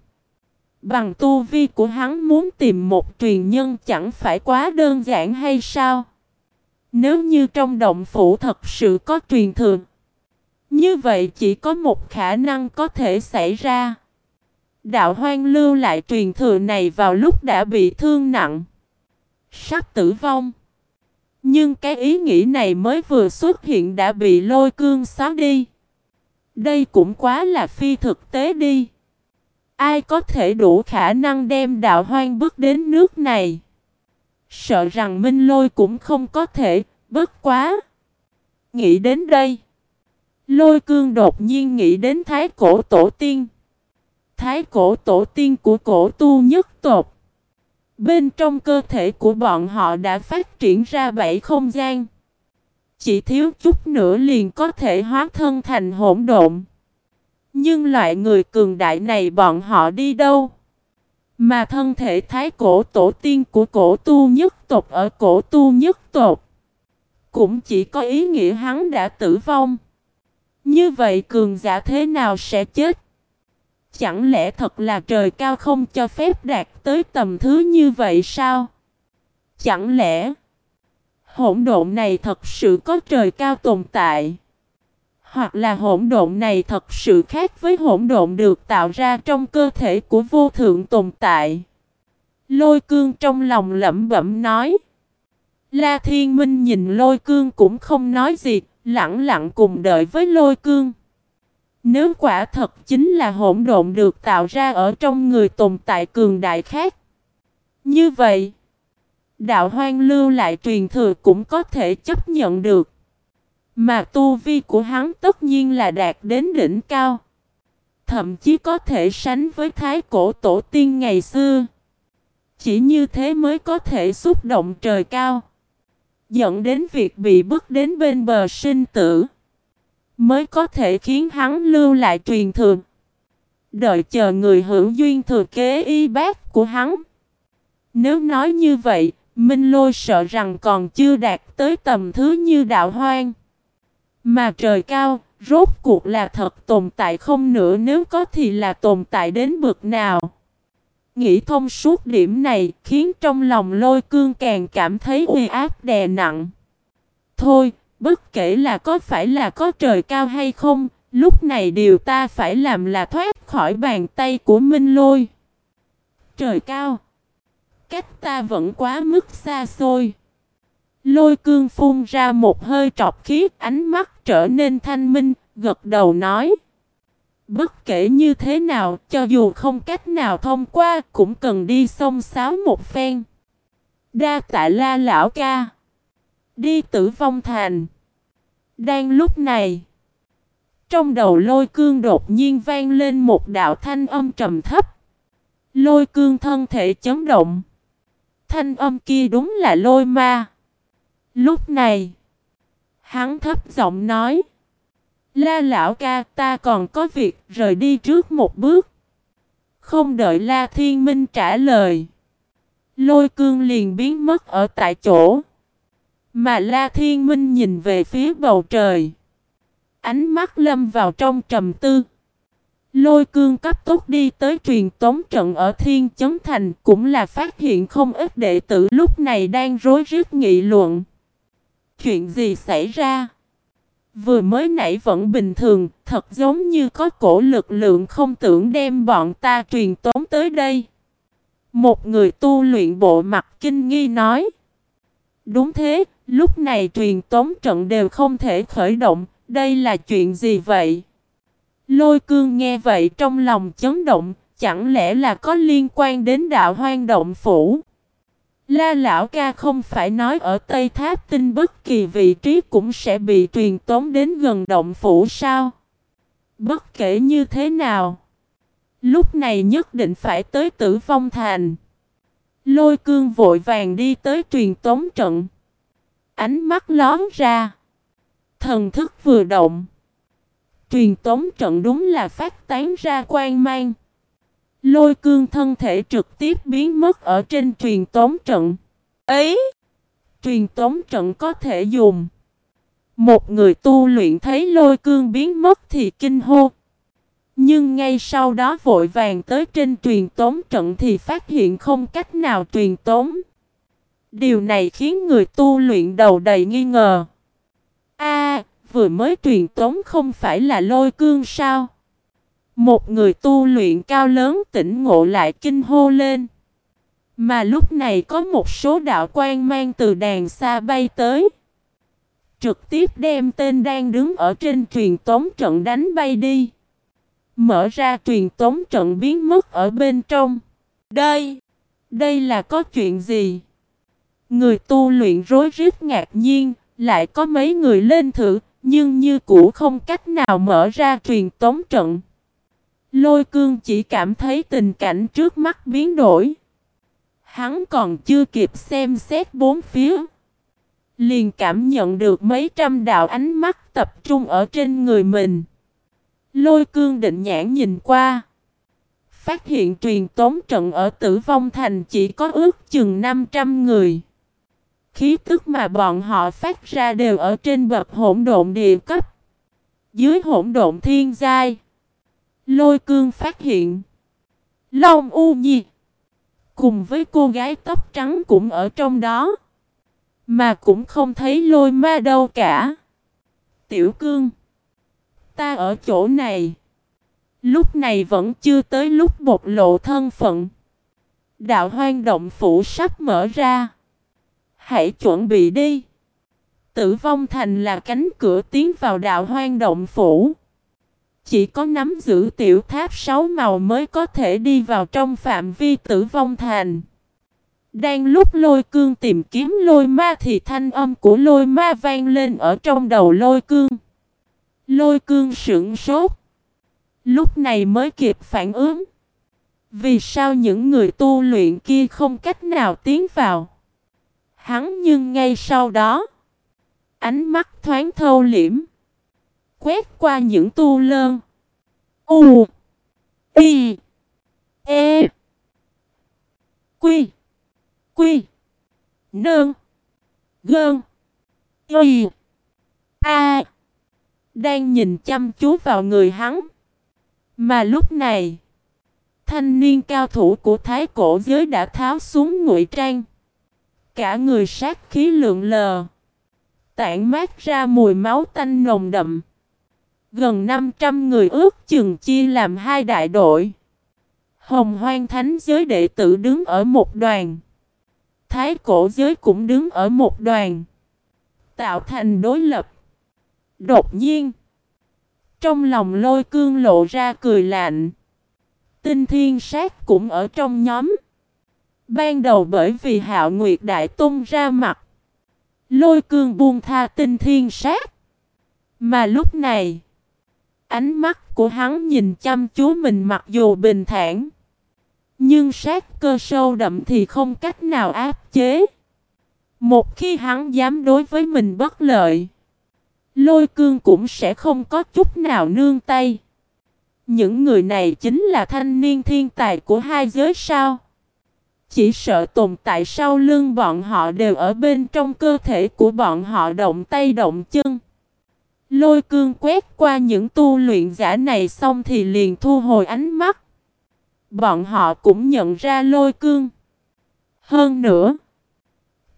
bằng tu vi của hắn muốn tìm một truyền nhân chẳng phải quá đơn giản hay sao? Nếu như trong động phủ thật sự có truyền thừa, như vậy chỉ có một khả năng có thể xảy ra. Đạo hoang lưu lại truyền thừa này vào lúc đã bị thương nặng. Sắp tử vong. Nhưng cái ý nghĩ này mới vừa xuất hiện đã bị lôi cương xóa đi. Đây cũng quá là phi thực tế đi. Ai có thể đủ khả năng đem đạo hoang bước đến nước này? Sợ rằng Minh Lôi cũng không có thể, bất quá. Nghĩ đến đây. Lôi cương đột nhiên nghĩ đến thái cổ tổ tiên. Thái cổ tổ tiên của cổ tu nhất tộc. Bên trong cơ thể của bọn họ đã phát triển ra bảy không gian. Chỉ thiếu chút nữa liền có thể hóa thân thành hỗn độn. Nhưng loại người cường đại này bọn họ đi đâu? Mà thân thể thái cổ tổ tiên của cổ tu nhất tộc ở cổ tu nhất tộc. Cũng chỉ có ý nghĩa hắn đã tử vong. Như vậy cường giả thế nào sẽ chết? Chẳng lẽ thật là trời cao không cho phép đạt tới tầm thứ như vậy sao? Chẳng lẽ hỗn độn này thật sự có trời cao tồn tại? Hoặc là hỗn độn này thật sự khác với hỗn độn được tạo ra trong cơ thể của vô thượng tồn tại? Lôi cương trong lòng lẩm bẩm nói. La Thiên Minh nhìn lôi cương cũng không nói gì, lặng lặng cùng đợi với lôi cương. Nếu quả thật chính là hỗn độn được tạo ra ở trong người tồn tại cường đại khác. Như vậy, đạo hoang lưu lại truyền thừa cũng có thể chấp nhận được. Mà tu vi của hắn tất nhiên là đạt đến đỉnh cao. Thậm chí có thể sánh với thái cổ tổ tiên ngày xưa. Chỉ như thế mới có thể xúc động trời cao. Dẫn đến việc bị bước đến bên bờ sinh tử. Mới có thể khiến hắn lưu lại truyền thừa. Đợi chờ người hữu duyên thừa kế y bác của hắn. Nếu nói như vậy, Minh Lôi sợ rằng còn chưa đạt tới tầm thứ như đạo hoang. Mà trời cao, rốt cuộc là thật tồn tại không nữa nếu có thì là tồn tại đến bực nào. Nghĩ thông suốt điểm này khiến trong lòng lôi cương càng cảm thấy uy áp đè nặng. Thôi, bất kể là có phải là có trời cao hay không, lúc này điều ta phải làm là thoát khỏi bàn tay của Minh Lôi. Trời cao! Cách ta vẫn quá mức xa xôi. Lôi cương phun ra một hơi trọc khí, ánh mắt trở nên thanh minh, gật đầu nói. Bất kể như thế nào, cho dù không cách nào thông qua, cũng cần đi xông sáo một phen. Đa tạ la lão ca. Đi tử vong thành. Đang lúc này, trong đầu lôi cương đột nhiên vang lên một đạo thanh âm trầm thấp. Lôi cương thân thể chấn động. Thanh âm kia đúng là lôi ma. Lúc này, hắn thấp giọng nói. La lão ca ta còn có việc rời đi trước một bước. Không đợi La Thiên Minh trả lời. Lôi cương liền biến mất ở tại chỗ. Mà La Thiên Minh nhìn về phía bầu trời. Ánh mắt lâm vào trong trầm tư. Lôi cương cấp tốc đi tới truyền tống trận ở Thiên Chấn Thành cũng là phát hiện không ít đệ tử lúc này đang rối rít nghị luận. Chuyện gì xảy ra? Vừa mới nãy vẫn bình thường, thật giống như có cổ lực lượng không tưởng đem bọn ta truyền tống tới đây. Một người tu luyện bộ mặt kinh nghi nói. Đúng thế, lúc này truyền tống trận đều không thể khởi động, đây là chuyện gì vậy? Lôi cương nghe vậy trong lòng chấn động, chẳng lẽ là có liên quan đến đạo hoang động phủ? La lão ca không phải nói ở Tây Tháp tinh bất kỳ vị trí cũng sẽ bị truyền tống đến gần động phủ sao? Bất kể như thế nào, lúc này nhất định phải tới tử vong thành. Lôi cương vội vàng đi tới truyền tống trận. Ánh mắt lón ra. Thần thức vừa động. Truyền tống trận đúng là phát tán ra quan mang. Lôi cương thân thể trực tiếp biến mất ở trên truyền tống trận. Ấy! Truyền tống trận có thể dùng. Một người tu luyện thấy lôi cương biến mất thì kinh hô. Nhưng ngay sau đó vội vàng tới trên truyền tống trận thì phát hiện không cách nào truyền tống. Điều này khiến người tu luyện đầu đầy nghi ngờ. A, vừa mới truyền tống không phải là lôi cương sao? Một người tu luyện cao lớn tỉnh ngộ lại kinh hô lên. Mà lúc này có một số đạo quan mang từ đàn xa bay tới. Trực tiếp đem tên đang đứng ở trên truyền tống trận đánh bay đi. Mở ra truyền tống trận biến mất ở bên trong. Đây, đây là có chuyện gì? Người tu luyện rối rít ngạc nhiên, lại có mấy người lên thử, nhưng như cũ không cách nào mở ra truyền tống trận. Lôi cương chỉ cảm thấy tình cảnh trước mắt biến đổi. Hắn còn chưa kịp xem xét bốn phía. Liền cảm nhận được mấy trăm đạo ánh mắt tập trung ở trên người mình. Lôi cương định nhãn nhìn qua. Phát hiện truyền tống trận ở tử vong thành chỉ có ước chừng 500 người. Khí tức mà bọn họ phát ra đều ở trên bậc hỗn độn địa cấp. Dưới hỗn độn thiên giai. Lôi cương phát hiện. Long U Nhi. Cùng với cô gái tóc trắng cũng ở trong đó. Mà cũng không thấy lôi ma đâu cả. Tiểu cương. Ta ở chỗ này. Lúc này vẫn chưa tới lúc bộc lộ thân phận. Đạo hoang động phủ sắp mở ra. Hãy chuẩn bị đi. Tử vong thành là cánh cửa tiến vào đạo hoang động phủ. Chỉ có nắm giữ tiểu tháp sáu màu mới có thể đi vào trong phạm vi tử vong thành. Đang lúc lôi cương tìm kiếm lôi ma thì thanh âm của lôi ma vang lên ở trong đầu lôi cương. Lôi cương sững sốt. Lúc này mới kịp phản ứng. Vì sao những người tu luyện kia không cách nào tiến vào? Hắn nhưng ngay sau đó. Ánh mắt thoáng thâu liễm. Quét qua những tu lơn. U. Y. E. Quy. Quy. Nơn Gơn. Y. A. Đang nhìn chăm chú vào người hắn. Mà lúc này. Thanh niên cao thủ của thái cổ giới đã tháo xuống ngụy trang. Cả người sát khí lượng lờ. Tản mát ra mùi máu tanh nồng đậm. Gần 500 người ước chừng chia làm hai đại đội. Hồng hoang thánh giới đệ tử đứng ở một đoàn. Thái cổ giới cũng đứng ở một đoàn. Tạo thành đối lập. Đột nhiên. Trong lòng lôi cương lộ ra cười lạnh. Tinh thiên sát cũng ở trong nhóm. Ban đầu bởi vì hạo nguyệt đại tung ra mặt. Lôi cương buông tha tinh thiên sát. Mà lúc này. Ánh mắt của hắn nhìn chăm chú mình mặc dù bình thản. Nhưng sát cơ sâu đậm thì không cách nào áp chế. Một khi hắn dám đối với mình bất lợi. Lôi cương cũng sẽ không có chút nào nương tay. Những người này chính là thanh niên thiên tài của hai giới sao. Chỉ sợ tồn tại sau lưng bọn họ đều ở bên trong cơ thể của bọn họ động tay động chân. Lôi cương quét qua những tu luyện giả này xong thì liền thu hồi ánh mắt. Bọn họ cũng nhận ra lôi cương. Hơn nữa,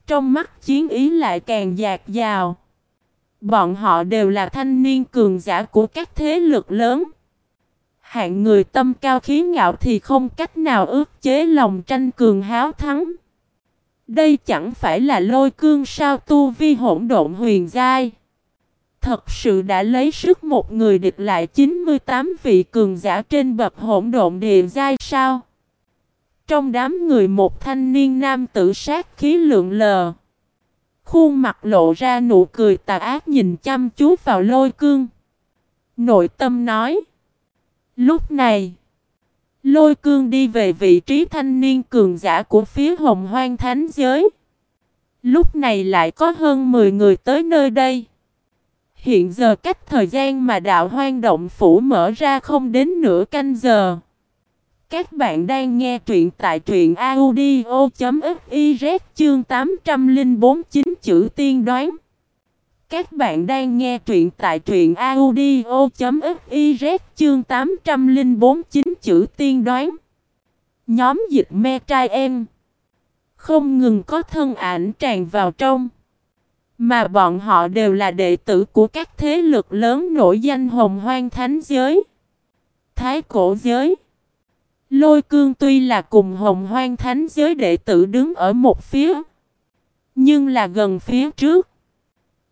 trong mắt chiến ý lại càng dạt dào. Bọn họ đều là thanh niên cường giả của các thế lực lớn. Hạng người tâm cao khí ngạo thì không cách nào ước chế lòng tranh cường háo thắng. Đây chẳng phải là lôi cương sao tu vi hỗn độn huyền giai. Thật sự đã lấy sức một người địch lại 98 vị cường giả trên bậc hỗn độn địa giai sao? Trong đám người một thanh niên nam tử sát khí lượng lờ. Khuôn mặt lộ ra nụ cười tà ác nhìn chăm chú vào lôi cương. Nội tâm nói. Lúc này. Lôi cương đi về vị trí thanh niên cường giả của phía hồng hoang thánh giới. Lúc này lại có hơn 10 người tới nơi đây. Hiện giờ cách thời gian mà đạo hoang động phủ mở ra không đến nửa canh giờ. Các bạn đang nghe truyện tại truyện audio.fiz chương 804 chữ tiên đoán. Các bạn đang nghe truyện tại truyện audio.fiz chương 804 chữ tiên đoán. Nhóm dịch me trai em. Không ngừng có thân ảnh tràn vào trong. Mà bọn họ đều là đệ tử của các thế lực lớn nổi danh hồng hoang thánh giới. Thái cổ giới. Lôi cương tuy là cùng hồng hoang thánh giới đệ tử đứng ở một phía. Nhưng là gần phía trước.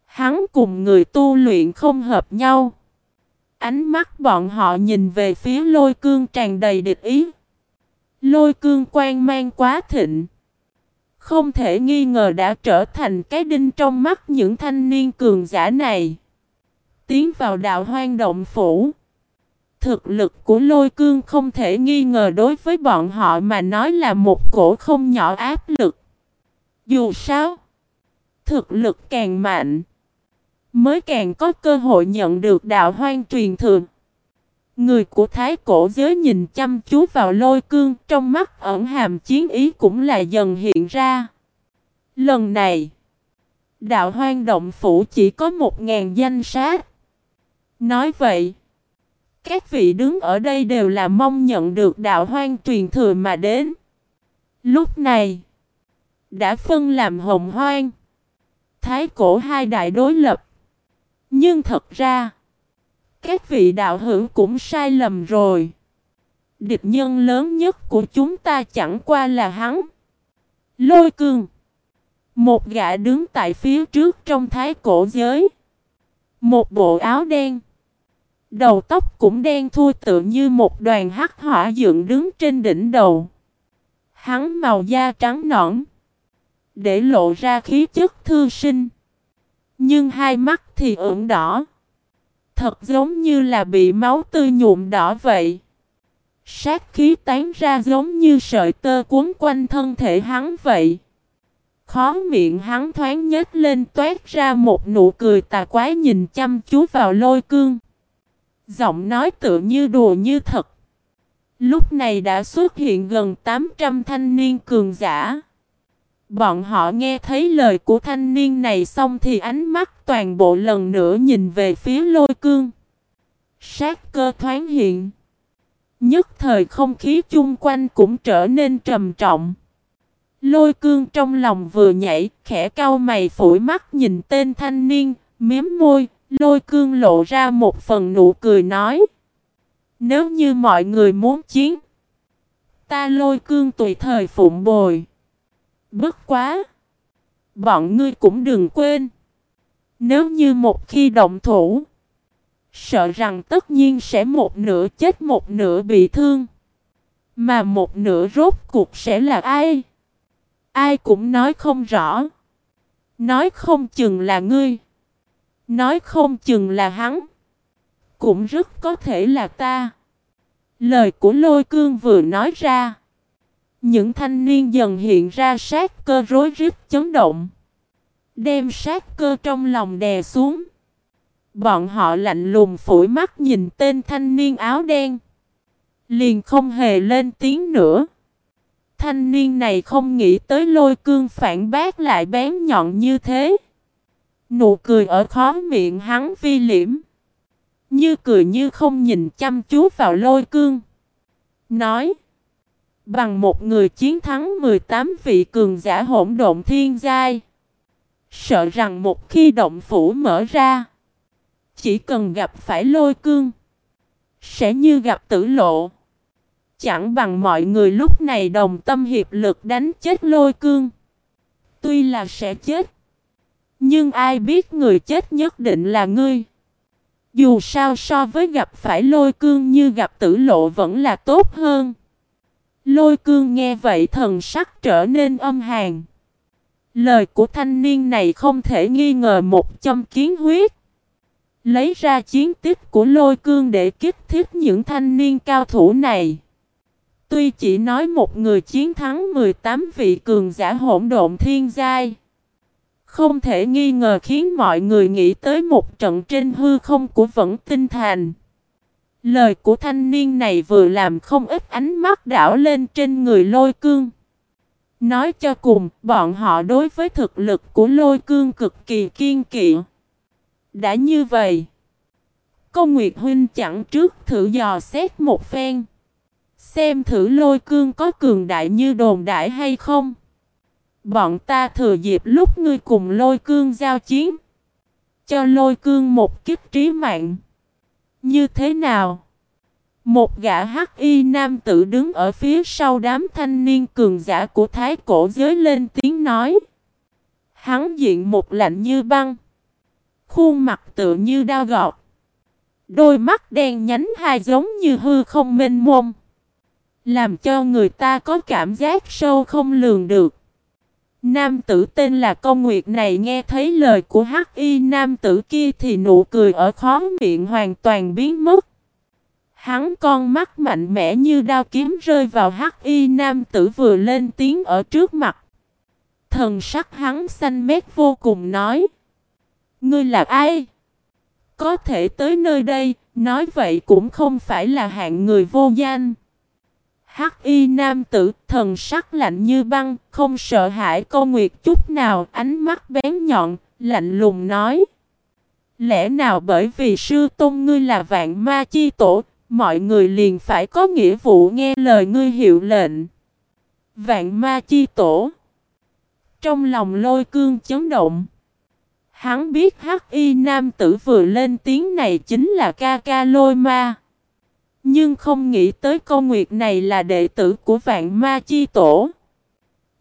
Hắn cùng người tu luyện không hợp nhau. Ánh mắt bọn họ nhìn về phía lôi cương tràn đầy địch ý. Lôi cương quan mang quá thịnh. Không thể nghi ngờ đã trở thành cái đinh trong mắt những thanh niên cường giả này. Tiến vào đạo hoang động phủ. Thực lực của lôi cương không thể nghi ngờ đối với bọn họ mà nói là một cổ không nhỏ áp lực. Dù sao, thực lực càng mạnh, mới càng có cơ hội nhận được đạo hoang truyền thường. Người của thái cổ giới nhìn chăm chú vào lôi cương trong mắt ẩn hàm chiến ý cũng là dần hiện ra. Lần này, đạo hoang động phủ chỉ có một ngàn danh sát. Nói vậy, các vị đứng ở đây đều là mong nhận được đạo hoang truyền thừa mà đến. Lúc này, đã phân làm hồng hoang, thái cổ hai đại đối lập. Nhưng thật ra, các vị đạo hữu cũng sai lầm rồi. Địch nhân lớn nhất của chúng ta chẳng qua là hắn. Lôi cương. Một gã đứng tại phía trước trong thái cổ giới. Một bộ áo đen. Đầu tóc cũng đen thui tự như một đoàn hắc hỏa dựng đứng trên đỉnh đầu. Hắn màu da trắng nõn. Để lộ ra khí chất thư sinh. Nhưng hai mắt thì ửng đỏ. Thật giống như là bị máu tươi nhuộm đỏ vậy. Sát khí tán ra giống như sợi tơ cuốn quanh thân thể hắn vậy. Khó miệng hắn thoáng nhếch lên toát ra một nụ cười tà quái nhìn chăm chú vào lôi cương. Giọng nói tựa như đùa như thật. Lúc này đã xuất hiện gần 800 thanh niên cường giả. Bọn họ nghe thấy lời của thanh niên này xong thì ánh mắt toàn bộ lần nữa nhìn về phía lôi cương. Sát cơ thoáng hiện. Nhất thời không khí chung quanh cũng trở nên trầm trọng. Lôi cương trong lòng vừa nhảy, khẽ cau mày phủi mắt nhìn tên thanh niên, miếm môi, lôi cương lộ ra một phần nụ cười nói. Nếu như mọi người muốn chiến, ta lôi cương tùy thời phụng bồi. Bất quá! Bọn ngươi cũng đừng quên. Nếu như một khi động thủ, sợ rằng tất nhiên sẽ một nửa chết một nửa bị thương. Mà một nửa rốt cuộc sẽ là ai? Ai cũng nói không rõ. Nói không chừng là ngươi. Nói không chừng là hắn. Cũng rất có thể là ta. Lời của lôi cương vừa nói ra. Những thanh niên dần hiện ra sát cơ rối rít chấn động. Đem sát cơ trong lòng đè xuống. Bọn họ lạnh lùng phủi mắt nhìn tên thanh niên áo đen. Liền không hề lên tiếng nữa. Thanh niên này không nghĩ tới lôi cương phản bác lại bén nhọn như thế. Nụ cười ở khó miệng hắn vi liễm. Như cười như không nhìn chăm chú vào lôi cương. Nói. Bằng một người chiến thắng 18 vị cường giả hỗn độn thiên giai. Sợ rằng một khi động phủ mở ra. Chỉ cần gặp phải lôi cương. Sẽ như gặp tử lộ. Chẳng bằng mọi người lúc này đồng tâm hiệp lực đánh chết lôi cương. Tuy là sẽ chết. Nhưng ai biết người chết nhất định là ngươi. Dù sao so với gặp phải lôi cương như gặp tử lộ vẫn là tốt hơn. Lôi cương nghe vậy thần sắc trở nên âm hàn. Lời của thanh niên này không thể nghi ngờ một châm kiến huyết. Lấy ra chiến tích của lôi cương để kích thích những thanh niên cao thủ này. Tuy chỉ nói một người chiến thắng 18 vị cường giả hỗn độn thiên giai. Không thể nghi ngờ khiến mọi người nghĩ tới một trận trên hư không của vẫn tinh thành. Lời của thanh niên này vừa làm không ít ánh mắt đảo lên trên người lôi cương. Nói cho cùng, bọn họ đối với thực lực của lôi cương cực kỳ kiên kỵ. Đã như vậy, công Nguyệt Huynh chẳng trước thử dò xét một phen. Xem thử lôi cương có cường đại như đồn đại hay không. Bọn ta thừa dịp lúc ngươi cùng lôi cương giao chiến. Cho lôi cương một kiếp trí mạng. Như thế nào? Một gã hắc y nam tử đứng ở phía sau đám thanh niên cường giả của thái cổ giới lên tiếng nói. Hắn diện một lạnh như băng. Khuôn mặt tự như đao gọt. Đôi mắt đen nhánh hai giống như hư không mênh mông. Làm cho người ta có cảm giác sâu không lường được. Nam tử tên là Công Nguyệt này nghe thấy lời của Hắc Y nam tử kia thì nụ cười ở khó miệng hoàn toàn biến mất. Hắn con mắt mạnh mẽ như đao kiếm rơi vào Hắc Y nam tử vừa lên tiếng ở trước mặt. Thần sắc hắn xanh mét vô cùng nói: "Ngươi là ai? Có thể tới nơi đây, nói vậy cũng không phải là hạng người vô danh." Hắc y nam tử, thần sắc lạnh như băng, không sợ hãi câu nguyệt chút nào, ánh mắt bén nhọn, lạnh lùng nói. Lẽ nào bởi vì sư tôn ngươi là vạn ma chi tổ, mọi người liền phải có nghĩa vụ nghe lời ngươi hiệu lệnh. Vạn ma chi tổ. Trong lòng lôi cương chấn động. Hắn biết hắc y nam tử vừa lên tiếng này chính là ca ca lôi ma. Nhưng không nghĩ tới câu nguyệt này là đệ tử của vạn ma chi tổ.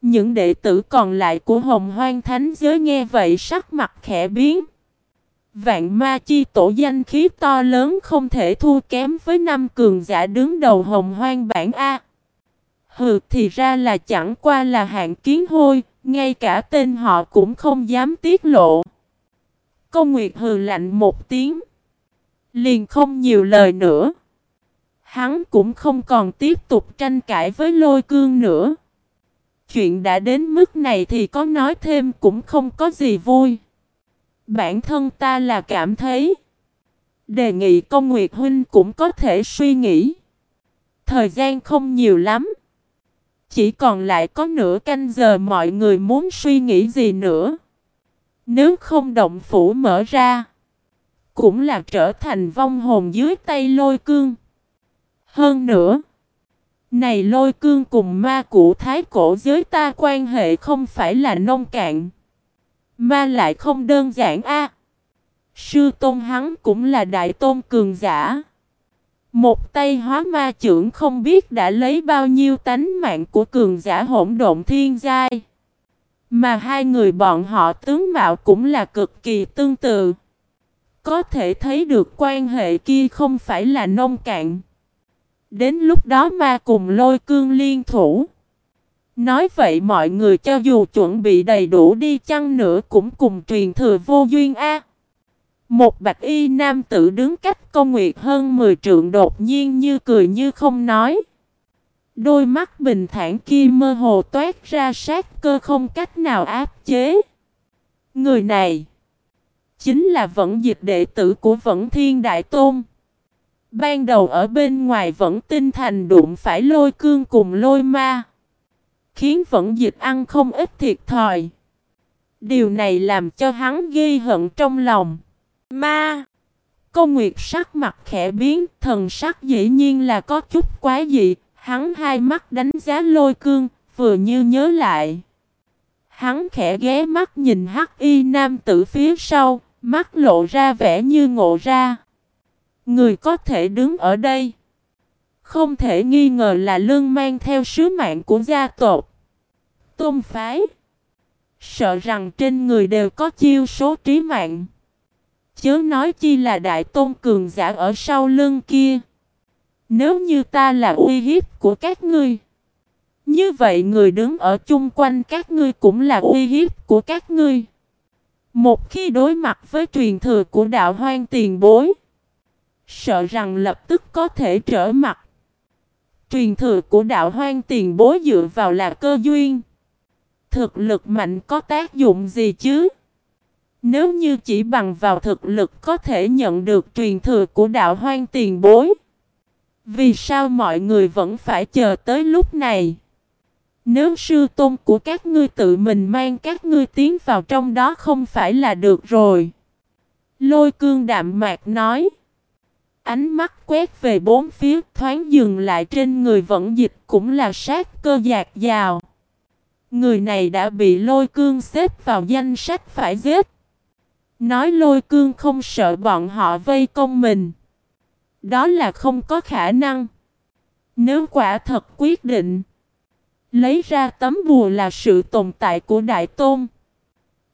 Những đệ tử còn lại của hồng hoang thánh giới nghe vậy sắc mặt khẽ biến. Vạn ma chi tổ danh khí to lớn không thể thua kém với năm cường giả đứng đầu hồng hoang bản A. Hừ thì ra là chẳng qua là hạng kiến hôi, ngay cả tên họ cũng không dám tiết lộ. Công Nguyệt hừ lạnh một tiếng. Liền không nhiều lời nữa. Hắn cũng không còn tiếp tục tranh cãi với lôi cương nữa. Chuyện đã đến mức này thì có nói thêm cũng không có gì vui. Bản thân ta là cảm thấy. Đề nghị công Nguyệt Huynh cũng có thể suy nghĩ. Thời gian không nhiều lắm. Chỉ còn lại có nửa canh giờ mọi người muốn suy nghĩ gì nữa. Nếu không động phủ mở ra. Cũng là trở thành vong hồn dưới tay lôi cương. Hơn nữa, này lôi cương cùng ma cụ thái cổ giới ta quan hệ không phải là nông cạn. Ma lại không đơn giản a. Sư tôn hắn cũng là đại tôn cường giả. Một tay hóa ma trưởng không biết đã lấy bao nhiêu tánh mạng của cường giả hỗn độn thiên giai. Mà hai người bọn họ tướng mạo cũng là cực kỳ tương tự. Có thể thấy được quan hệ kia không phải là nông cạn. Đến lúc đó ma cùng lôi cương liên thủ. Nói vậy mọi người cho dù chuẩn bị đầy đủ đi chăng nữa cũng cùng truyền thừa vô duyên a. Một bạch y nam tử đứng cách công nguyệt hơn 10 trượng đột nhiên như cười như không nói. Đôi mắt bình thản kia mơ hồ toát ra sát cơ không cách nào áp chế. Người này chính là vận dịch đệ tử của vận thiên đại tôn. Ban đầu ở bên ngoài vẫn tinh thành đụng phải lôi cương cùng lôi ma. Khiến vẫn dịch ăn không ít thiệt thòi. Điều này làm cho hắn ghi hận trong lòng. Ma! Công Nguyệt sắc mặt khẽ biến, thần sắc dĩ nhiên là có chút quá dị. Hắn hai mắt đánh giá lôi cương, vừa như nhớ lại. Hắn khẽ ghé mắt nhìn hắc y nam tử phía sau, mắt lộ ra vẻ như ngộ ra. Người có thể đứng ở đây. Không thể nghi ngờ là lương mang theo sứ mạng của gia tộc. Tôn phái. Sợ rằng trên người đều có chiêu số trí mạng. Chớ nói chi là đại tôn cường giả ở sau lưng kia. Nếu như ta là uy hiếp của các ngươi. Như vậy người đứng ở chung quanh các ngươi cũng là uy hiếp của các ngươi. Một khi đối mặt với truyền thừa của đạo hoang tiền bối, sợ rằng lập tức có thể trở mặt. Truyền thừa của đạo hoang tiền bối dựa vào là cơ duyên. Thực lực mạnh có tác dụng gì chứ? Nếu như chỉ bằng vào thực lực có thể nhận được truyền thừa của đạo hoang tiền bối. Vì sao mọi người vẫn phải chờ tới lúc này? Nếu sư tôn của các ngươi tự mình mang các ngươi tiến vào trong đó không phải là được rồi. Lôi cương đạm mạc nói. Ánh mắt quét về bốn phía, thoáng dừng lại trên người vẫn dịch cũng là sát cơ giạc dào. Người này đã bị lôi cương xếp vào danh sách phải giết. Nói lôi cương không sợ bọn họ vây công mình. Đó là không có khả năng. Nếu quả thật quyết định. Lấy ra tấm bùa là sự tồn tại của Đại Tôn.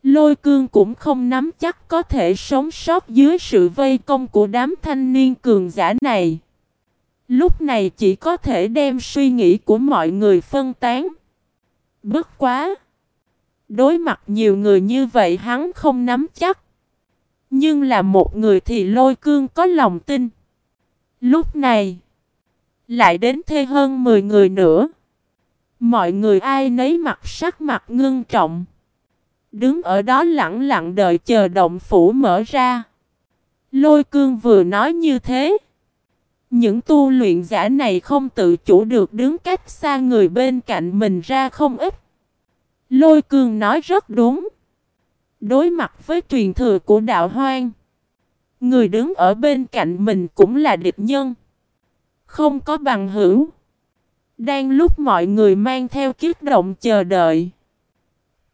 Lôi cương cũng không nắm chắc có thể sống sót dưới sự vây công của đám thanh niên cường giả này. Lúc này chỉ có thể đem suy nghĩ của mọi người phân tán. Bất quá! Đối mặt nhiều người như vậy hắn không nắm chắc. Nhưng là một người thì lôi cương có lòng tin. Lúc này, lại đến thêm hơn 10 người nữa. Mọi người ai nấy mặt sắc mặt ngưng trọng. Đứng ở đó lặng lặng đợi chờ động phủ mở ra. Lôi cương vừa nói như thế. Những tu luyện giả này không tự chủ được đứng cách xa người bên cạnh mình ra không ít. Lôi cương nói rất đúng. Đối mặt với truyền thừa của đạo hoang. Người đứng ở bên cạnh mình cũng là địch nhân. Không có bằng hữu. Đang lúc mọi người mang theo kiết động chờ đợi.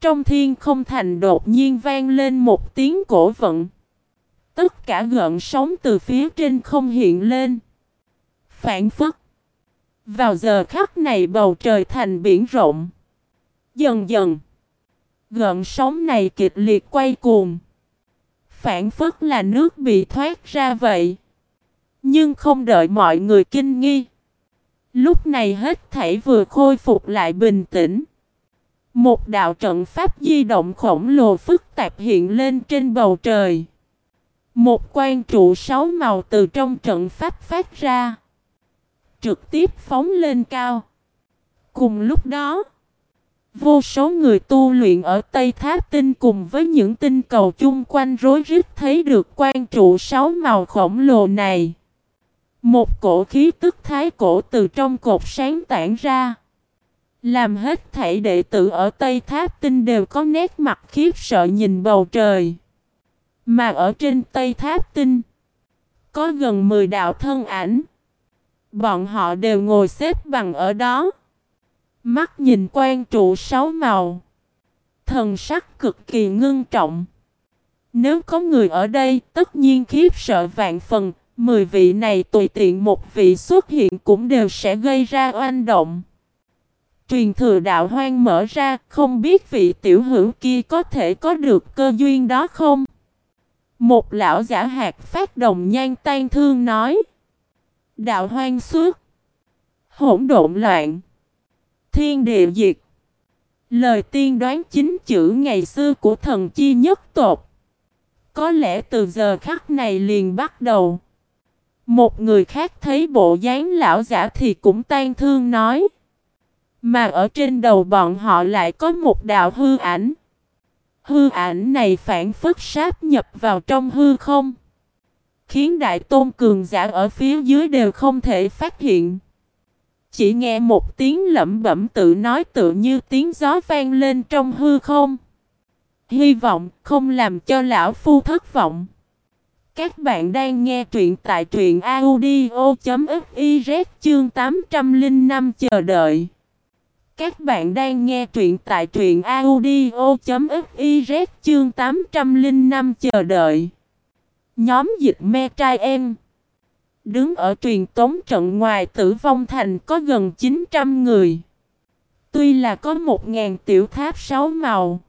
Trong thiên không thành đột nhiên vang lên một tiếng cổ vận. Tất cả gợn sóng từ phía trên không hiện lên. Phản phức. Vào giờ khắc này bầu trời thành biển rộng. Dần dần. Gợn sóng này kịch liệt quay cuồng. Phản phức là nước bị thoát ra vậy. Nhưng không đợi mọi người kinh nghi. Lúc này hết thảy vừa khôi phục lại bình tĩnh. Một đạo trận pháp di động khổng lồ phức tạp hiện lên trên bầu trời. Một quan trụ sáu màu từ trong trận pháp phát ra. Trực tiếp phóng lên cao. Cùng lúc đó, vô số người tu luyện ở Tây Tháp Tinh cùng với những tinh cầu chung quanh rối rít thấy được quan trụ sáu màu khổng lồ này. Một cổ khí tức thái cổ từ trong cột sáng tản ra. Làm hết thảy đệ tử ở Tây Tháp Tinh đều có nét mặt khiếp sợ nhìn bầu trời. Mà ở trên Tây Tháp Tinh, có gần 10 đạo thân ảnh. Bọn họ đều ngồi xếp bằng ở đó. Mắt nhìn quan trụ sáu màu. Thần sắc cực kỳ ngưng trọng. Nếu có người ở đây, tất nhiên khiếp sợ vạn phần, Mười vị này tùy tiện một vị xuất hiện cũng đều sẽ gây ra oanh động. Truyền thừa đạo hoang mở ra, không biết vị tiểu hữu kia có thể có được cơ duyên đó không? Một lão giả hạt phát đồng nhan tan thương nói. Đạo hoang suốt. Hỗn độn loạn. Thiên địa diệt. Lời tiên đoán chính chữ ngày xưa của thần chi nhất tột. Có lẽ từ giờ khắc này liền bắt đầu. Một người khác thấy bộ dáng lão giả thì cũng tan thương nói. Mà ở trên đầu bọn họ lại có một đạo hư ảnh. Hư ảnh này phản phất sáp nhập vào trong hư không. Khiến đại tôn cường giả ở phía dưới đều không thể phát hiện. Chỉ nghe một tiếng lẩm bẩm tự nói tự như tiếng gió vang lên trong hư không. Hy vọng không làm cho lão phu thất vọng. Các bạn đang nghe truyện tại truyện audio.fiz chương 805 chờ đợi. Các bạn đang nghe truyện tại truyện audio.fiz chương 805 chờ đợi. Nhóm dịch me trai em. Đứng ở truyền tống trận ngoài tử vong thành có gần 900 người. Tuy là có 1.000 tiểu tháp sáu màu.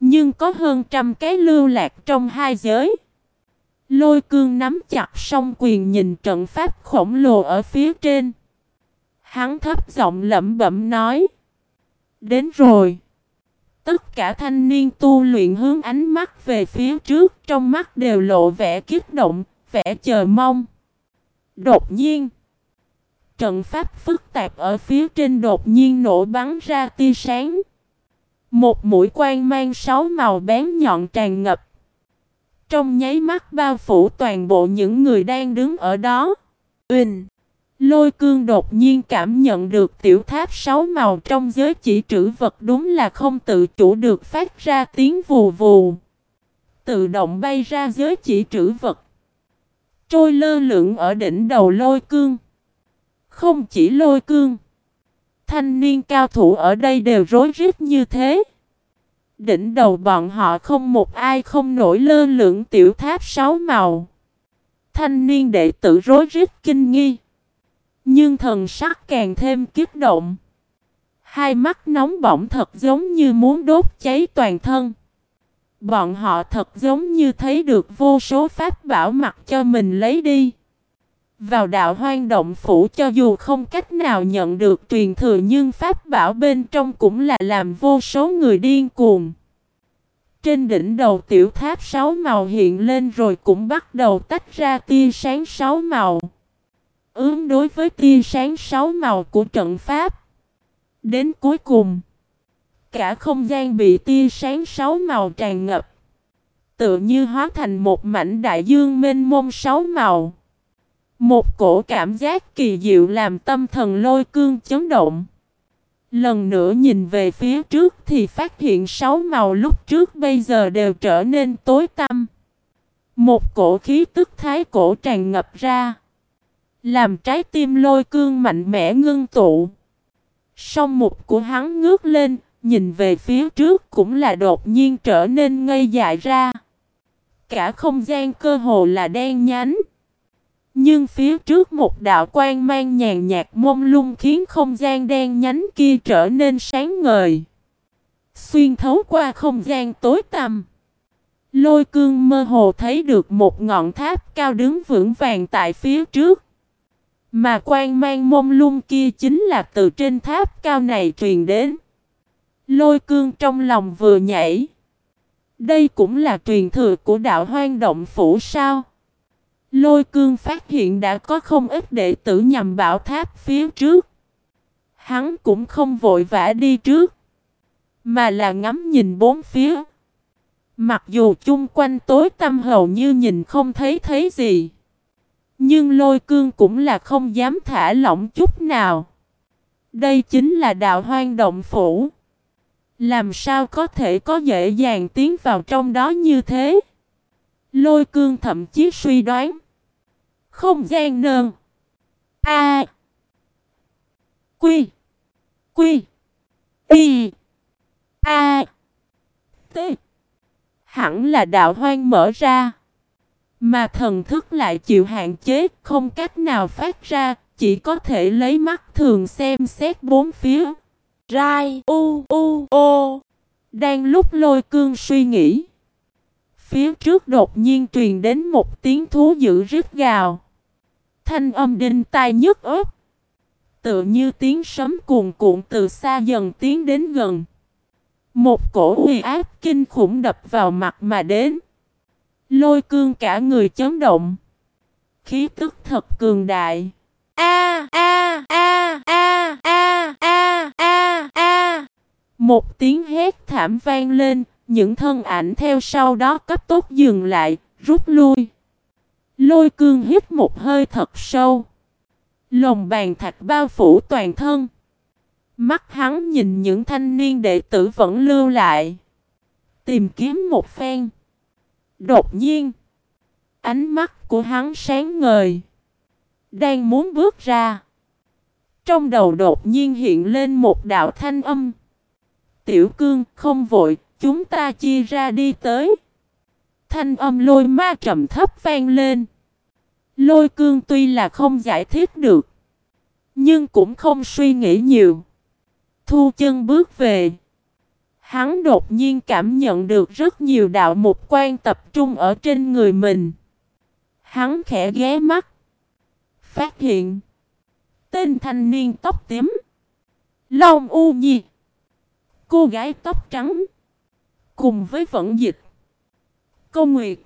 Nhưng có hơn trăm cái lưu lạc trong hai giới. Lôi cương nắm chặt song quyền nhìn trận pháp khổng lồ ở phía trên. Hắn thấp giọng lẩm bẩm nói. Đến rồi. Tất cả thanh niên tu luyện hướng ánh mắt về phía trước, trong mắt đều lộ vẻ kích động, vẻ chờ mong. Đột nhiên, trận pháp phức tạp ở phía trên đột nhiên nổ bắn ra tia sáng. Một mũi quang mang sáu màu bén nhọn tràn ngập. Trong nháy mắt bao phủ toàn bộ những người đang đứng ở đó. Uỳnh! Lôi cương đột nhiên cảm nhận được tiểu tháp sáu màu trong giới chỉ trữ vật đúng là không tự chủ được phát ra tiếng vù vù. Tự động bay ra giới chỉ trữ vật. Trôi lơ lửng ở đỉnh đầu lôi cương. Không chỉ lôi cương. Thanh niên cao thủ ở đây đều rối rít như thế. Đỉnh đầu bọn họ không một ai không nổi lơ lửng tiểu tháp sáu màu. Thanh niên đệ tử rối rít kinh nghi. Nhưng thần sắc càng thêm kích động. Hai mắt nóng bỏng thật giống như muốn đốt cháy toàn thân. Bọn họ thật giống như thấy được vô số pháp bảo mặc cho mình lấy đi. Vào đạo hoang động phủ cho dù không cách nào nhận được truyền thừa nhưng pháp bảo bên trong cũng là làm vô số người điên cuồng. Trên đỉnh đầu tiểu tháp sáu màu hiện lên rồi cũng bắt đầu tách ra tia sáng sáu màu. Ứng đối với tia sáng sáu màu của trận pháp. Đến cuối cùng, cả không gian bị tia sáng sáu màu tràn ngập. Tự như hóa thành một mảnh đại dương mênh mông sáu màu. Một cổ cảm giác kỳ diệu làm tâm thần lôi cương chấn động. Lần nữa nhìn về phía trước thì phát hiện sáu màu lúc trước bây giờ đều trở nên tối tăm. Một cổ khí tức thái cổ tràn ngập ra. Làm trái tim lôi cương mạnh mẽ ngưng tụ. Song mục của hắn ngước lên, nhìn về phía trước cũng là đột nhiên trở nên ngây dại ra. Cả không gian cơ hồ là đen nhánh. Nhưng phía trước một đạo quan mang nhàn nhạt mông lung khiến không gian đen nhánh kia trở nên sáng ngời. Xuyên thấu qua không gian tối tăm. Lôi cương mơ hồ thấy được một ngọn tháp cao đứng vững vàng tại phía trước. Mà quan mang mông lung kia chính là từ trên tháp cao này truyền đến. Lôi cương trong lòng vừa nhảy. Đây cũng là truyền thừa của đạo hoang động phủ sao. Lôi cương phát hiện đã có không ít đệ tử nhằm bảo tháp phía trước. Hắn cũng không vội vã đi trước. Mà là ngắm nhìn bốn phía. Mặc dù chung quanh tối tăm hầu như nhìn không thấy thấy gì. Nhưng lôi cương cũng là không dám thả lỏng chút nào. Đây chính là đạo hoang động phủ. Làm sao có thể có dễ dàng tiến vào trong đó như thế? Lôi cương thậm chí suy đoán. Không gian nơn. A. Quy. Quy. Y. A. T. Hẳn là đạo hoang mở ra. Mà thần thức lại chịu hạn chế, không cách nào phát ra, chỉ có thể lấy mắt thường xem xét bốn phía. Rai, u, u, ô. Đang lúc lôi cương suy nghĩ. Phía trước đột nhiên truyền đến một tiếng thú dữ rít gào. Thanh âm đinh tai nhức ớt. Tựa như tiếng sấm cuồn cuộn từ xa dần tiến đến gần. Một cổ uy áp kinh khủng đập vào mặt mà đến. Lôi cương cả người chấn động. Khí tức thật cường đại. A a a a a a a a. Một tiếng hét thảm vang lên, những thân ảnh theo sau đó cấp tốc dừng lại, rút lui. Lôi cương hít một hơi thật sâu. Lồng bàn thạch bao phủ toàn thân. Mắt hắn nhìn những thanh niên đệ tử vẫn lưu lại. Tìm kiếm một phen. Đột nhiên, ánh mắt của hắn sáng ngời. Đang muốn bước ra. Trong đầu đột nhiên hiện lên một đạo thanh âm. Tiểu cương, không vội, chúng ta chia ra đi tới. Thanh âm lôi ma trầm thấp vang lên. Lôi cương tuy là không giải thích được. Nhưng cũng không suy nghĩ nhiều. Thu chân bước về. Hắn đột nhiên cảm nhận được rất nhiều đạo mục quan tập trung ở trên người mình. Hắn khẽ ghé mắt. Phát hiện. Tên thanh niên tóc tím. Long U Nhi. Cô gái tóc trắng. Cùng với vận dịch. Cô Nguyệt.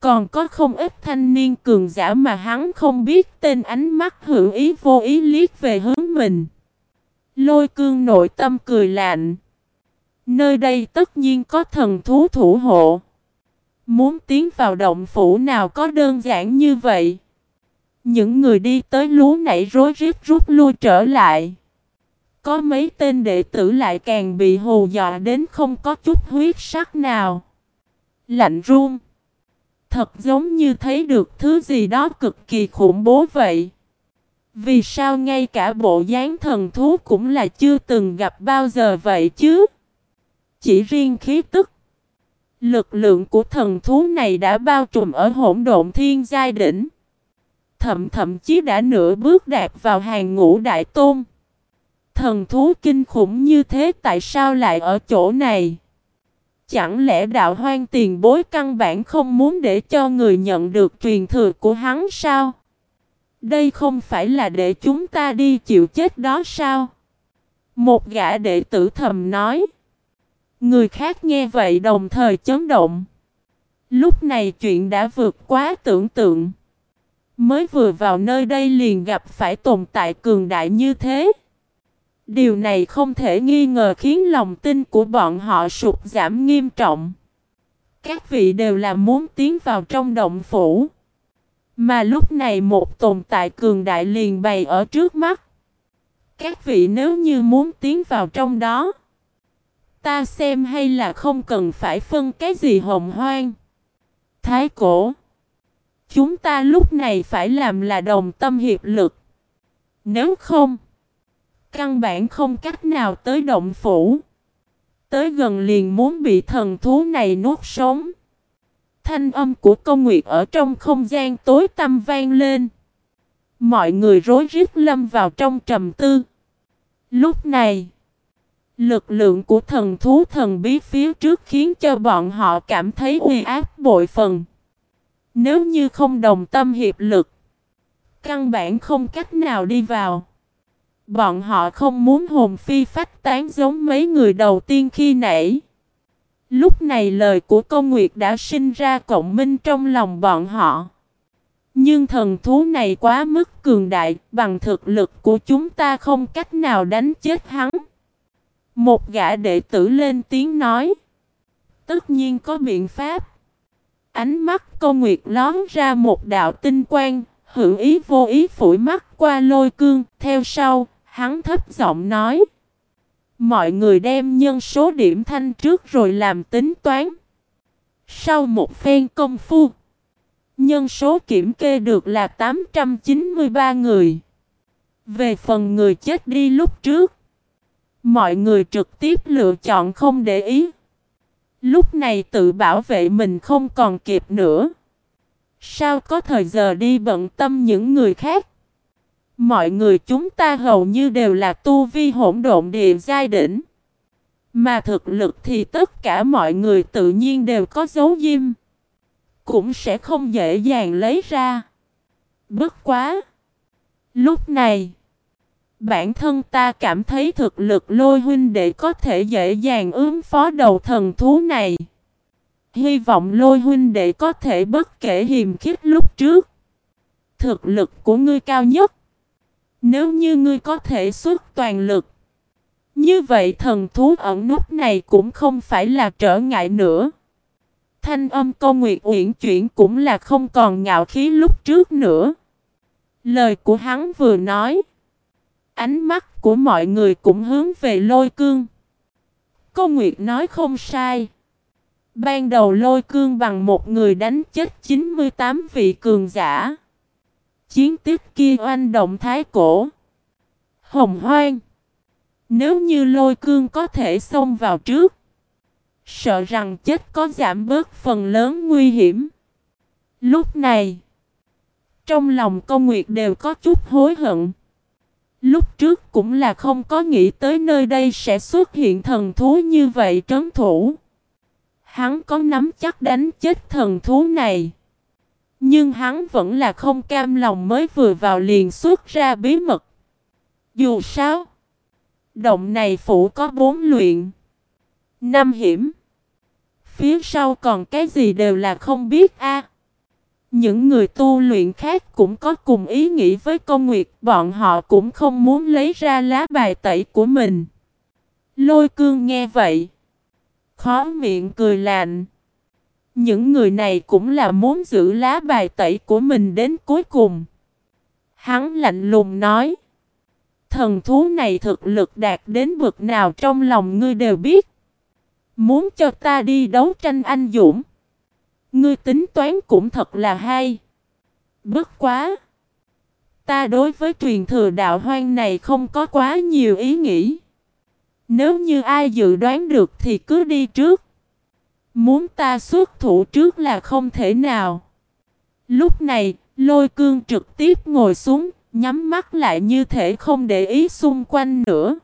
Còn có không ít thanh niên cường giả mà hắn không biết tên ánh mắt hữu ý vô ý liếc về hướng mình. Lôi cương nội tâm cười lạnh. Nơi đây tất nhiên có thần thú thủ hộ. Muốn tiến vào động phủ nào có đơn giản như vậy. Những người đi tới lú nảy rối rít rút lui trở lại. Có mấy tên đệ tử lại càng bị hù dọa đến không có chút huyết sắc nào. Lạnh run. Thật giống như thấy được thứ gì đó cực kỳ khủng bố vậy. Vì sao ngay cả bộ dáng thần thú cũng là chưa từng gặp bao giờ vậy chứ? Chỉ riêng khí tức. Lực lượng của thần thú này đã bao trùm ở hỗn độn thiên giai đỉnh. Thậm thậm chí đã nửa bước đạt vào hàng ngũ đại tôn. Thần thú kinh khủng như thế tại sao lại ở chỗ này? Chẳng lẽ đạo hoang tiền bối căn bản không muốn để cho người nhận được truyền thừa của hắn sao? Đây không phải là để chúng ta đi chịu chết đó sao? Một gã đệ tử thầm nói. Người khác nghe vậy đồng thời chấn động. Lúc này chuyện đã vượt quá tưởng tượng. Mới vừa vào nơi đây liền gặp phải tồn tại cường đại như thế. Điều này không thể nghi ngờ khiến lòng tin của bọn họ sụt giảm nghiêm trọng. Các vị đều là muốn tiến vào trong động phủ. Mà lúc này một tồn tại cường đại liền bày ở trước mắt. Các vị nếu như muốn tiến vào trong đó. Ta xem hay là không cần phải phân cái gì hồng hoang. Thái cổ. Chúng ta lúc này phải làm là đồng tâm hiệp lực. Nếu không. Căn bản không cách nào tới động phủ. Tới gần liền muốn bị thần thú này nuốt sống. Thanh âm của công nguyệt ở trong không gian tối tăm vang lên. Mọi người rối rít lâm vào trong trầm tư. Lúc này, lực lượng của thần thú thần bí phía trước khiến cho bọn họ cảm thấy uy áp bội phần. Nếu như không đồng tâm hiệp lực, căn bản không cách nào đi vào. Bọn họ không muốn hồn phi phách tán giống mấy người đầu tiên khi nãy. Lúc này lời của công nguyệt đã sinh ra cộng minh trong lòng bọn họ. Nhưng thần thú này quá mức cường đại, bằng thực lực của chúng ta không cách nào đánh chết hắn. Một gã đệ tử lên tiếng nói. Tất nhiên có biện pháp. Ánh mắt Câu nguyệt lón ra một đạo tinh quang, hữu ý vô ý phủi mắt qua lôi cương, theo sau, Hắn thấp giọng nói. Mọi người đem nhân số điểm thanh trước rồi làm tính toán. Sau một phen công phu, nhân số kiểm kê được là 893 người. Về phần người chết đi lúc trước, mọi người trực tiếp lựa chọn không để ý. Lúc này tự bảo vệ mình không còn kịp nữa. Sao có thời giờ đi bận tâm những người khác? Mọi người chúng ta hầu như đều là tu vi hỗn độn địa giai đỉnh. Mà thực lực thì tất cả mọi người tự nhiên đều có dấu diêm. Cũng sẽ không dễ dàng lấy ra. Bất quá. Lúc này. Bản thân ta cảm thấy thực lực lôi huynh để có thể dễ dàng ứng phó đầu thần thú này. Hy vọng lôi huynh đệ có thể bất kể hiềm khích lúc trước. Thực lực của ngươi cao nhất. Nếu như ngươi có thể xuất toàn lực, như vậy thần thú ẩn nút này cũng không phải là trở ngại nữa. Thanh âm câu nguyệt uyển chuyển cũng là không còn ngạo khí lúc trước nữa. Lời của hắn vừa nói. Ánh mắt của mọi người cũng hướng về lôi cương. Câu nguyệt nói không sai. Ban đầu lôi cương bằng một người đánh chết 98 vị cường giả. Chiến tiếp kia oanh động thái cổ. Hồng hoang. Nếu như lôi cương có thể xông vào trước. Sợ rằng chết có giảm bớt phần lớn nguy hiểm. Lúc này. Trong lòng công nguyệt đều có chút hối hận. Lúc trước cũng là không có nghĩ tới nơi đây sẽ xuất hiện thần thú như vậy trấn thủ. Hắn có nắm chắc đánh chết thần thú này. Nhưng hắn vẫn là không cam lòng mới vừa vào liền xuất ra bí mật. Dù sao, động này phủ có bốn luyện. Năm hiểm. Phía sau còn cái gì đều là không biết a. Những người tu luyện khác cũng có cùng ý nghĩ với công nguyệt, bọn họ cũng không muốn lấy ra lá bài tẩy của mình. Lôi cương nghe vậy. Khó miệng cười lạnh. Những người này cũng là muốn giữ lá bài tẩy của mình đến cuối cùng. Hắn lạnh lùng nói. Thần thú này thực lực đạt đến bực nào trong lòng ngươi đều biết. Muốn cho ta đi đấu tranh anh dũng. Ngươi tính toán cũng thật là hay. Bất quá. Ta đối với truyền thừa đạo hoang này không có quá nhiều ý nghĩ. Nếu như ai dự đoán được thì cứ đi trước. Muốn ta xuất thủ trước là không thể nào. Lúc này, lôi cương trực tiếp ngồi xuống, nhắm mắt lại như thể không để ý xung quanh nữa.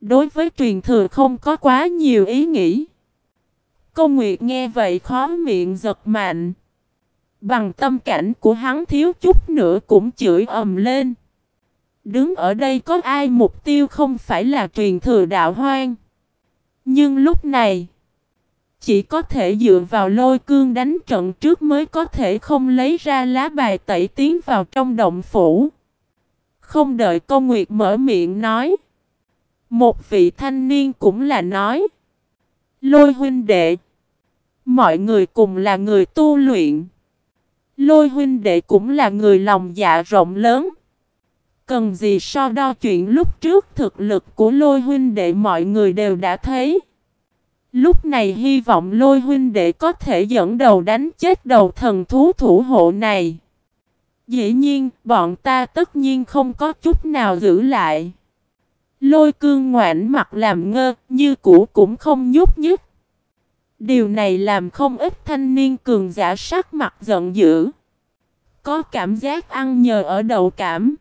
Đối với truyền thừa không có quá nhiều ý nghĩ. Cô Nguyệt nghe vậy khó miệng giật mạnh. Bằng tâm cảnh của hắn thiếu chút nữa cũng chửi ầm lên. Đứng ở đây có ai mục tiêu không phải là truyền thừa đạo hoang. Nhưng lúc này, chỉ có thể dựa vào lôi cương đánh trận trước mới có thể không lấy ra lá bài tẩy tiến vào trong động phủ. Không đợi công nguyệt mở miệng nói. Một vị thanh niên cũng là nói. Lôi huynh đệ. Mọi người cùng là người tu luyện. Lôi huynh đệ cũng là người lòng dạ rộng lớn. Cần gì so đo chuyện lúc trước thực lực của lôi huynh đệ mọi người đều đã thấy. Lúc này hy vọng lôi huynh đệ có thể dẫn đầu đánh chết đầu thần thú thủ hộ này. Dĩ nhiên, bọn ta tất nhiên không có chút nào giữ lại. Lôi cương ngoãn mặt làm ngơ, như cũ cũng không nhúc nhích. Điều này làm không ít thanh niên cường giả sắc mặt giận dữ. Có cảm giác ăn nhờ ở đậu cảm.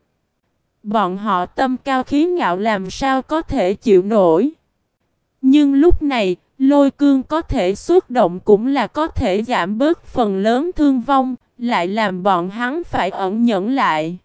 Bọn họ tâm cao khí ngạo làm sao có thể chịu nổi. Nhưng lúc này, lôi cương có thể xuất động cũng là có thể giảm bớt phần lớn thương vong, lại làm bọn hắn phải ẩn nhẫn lại.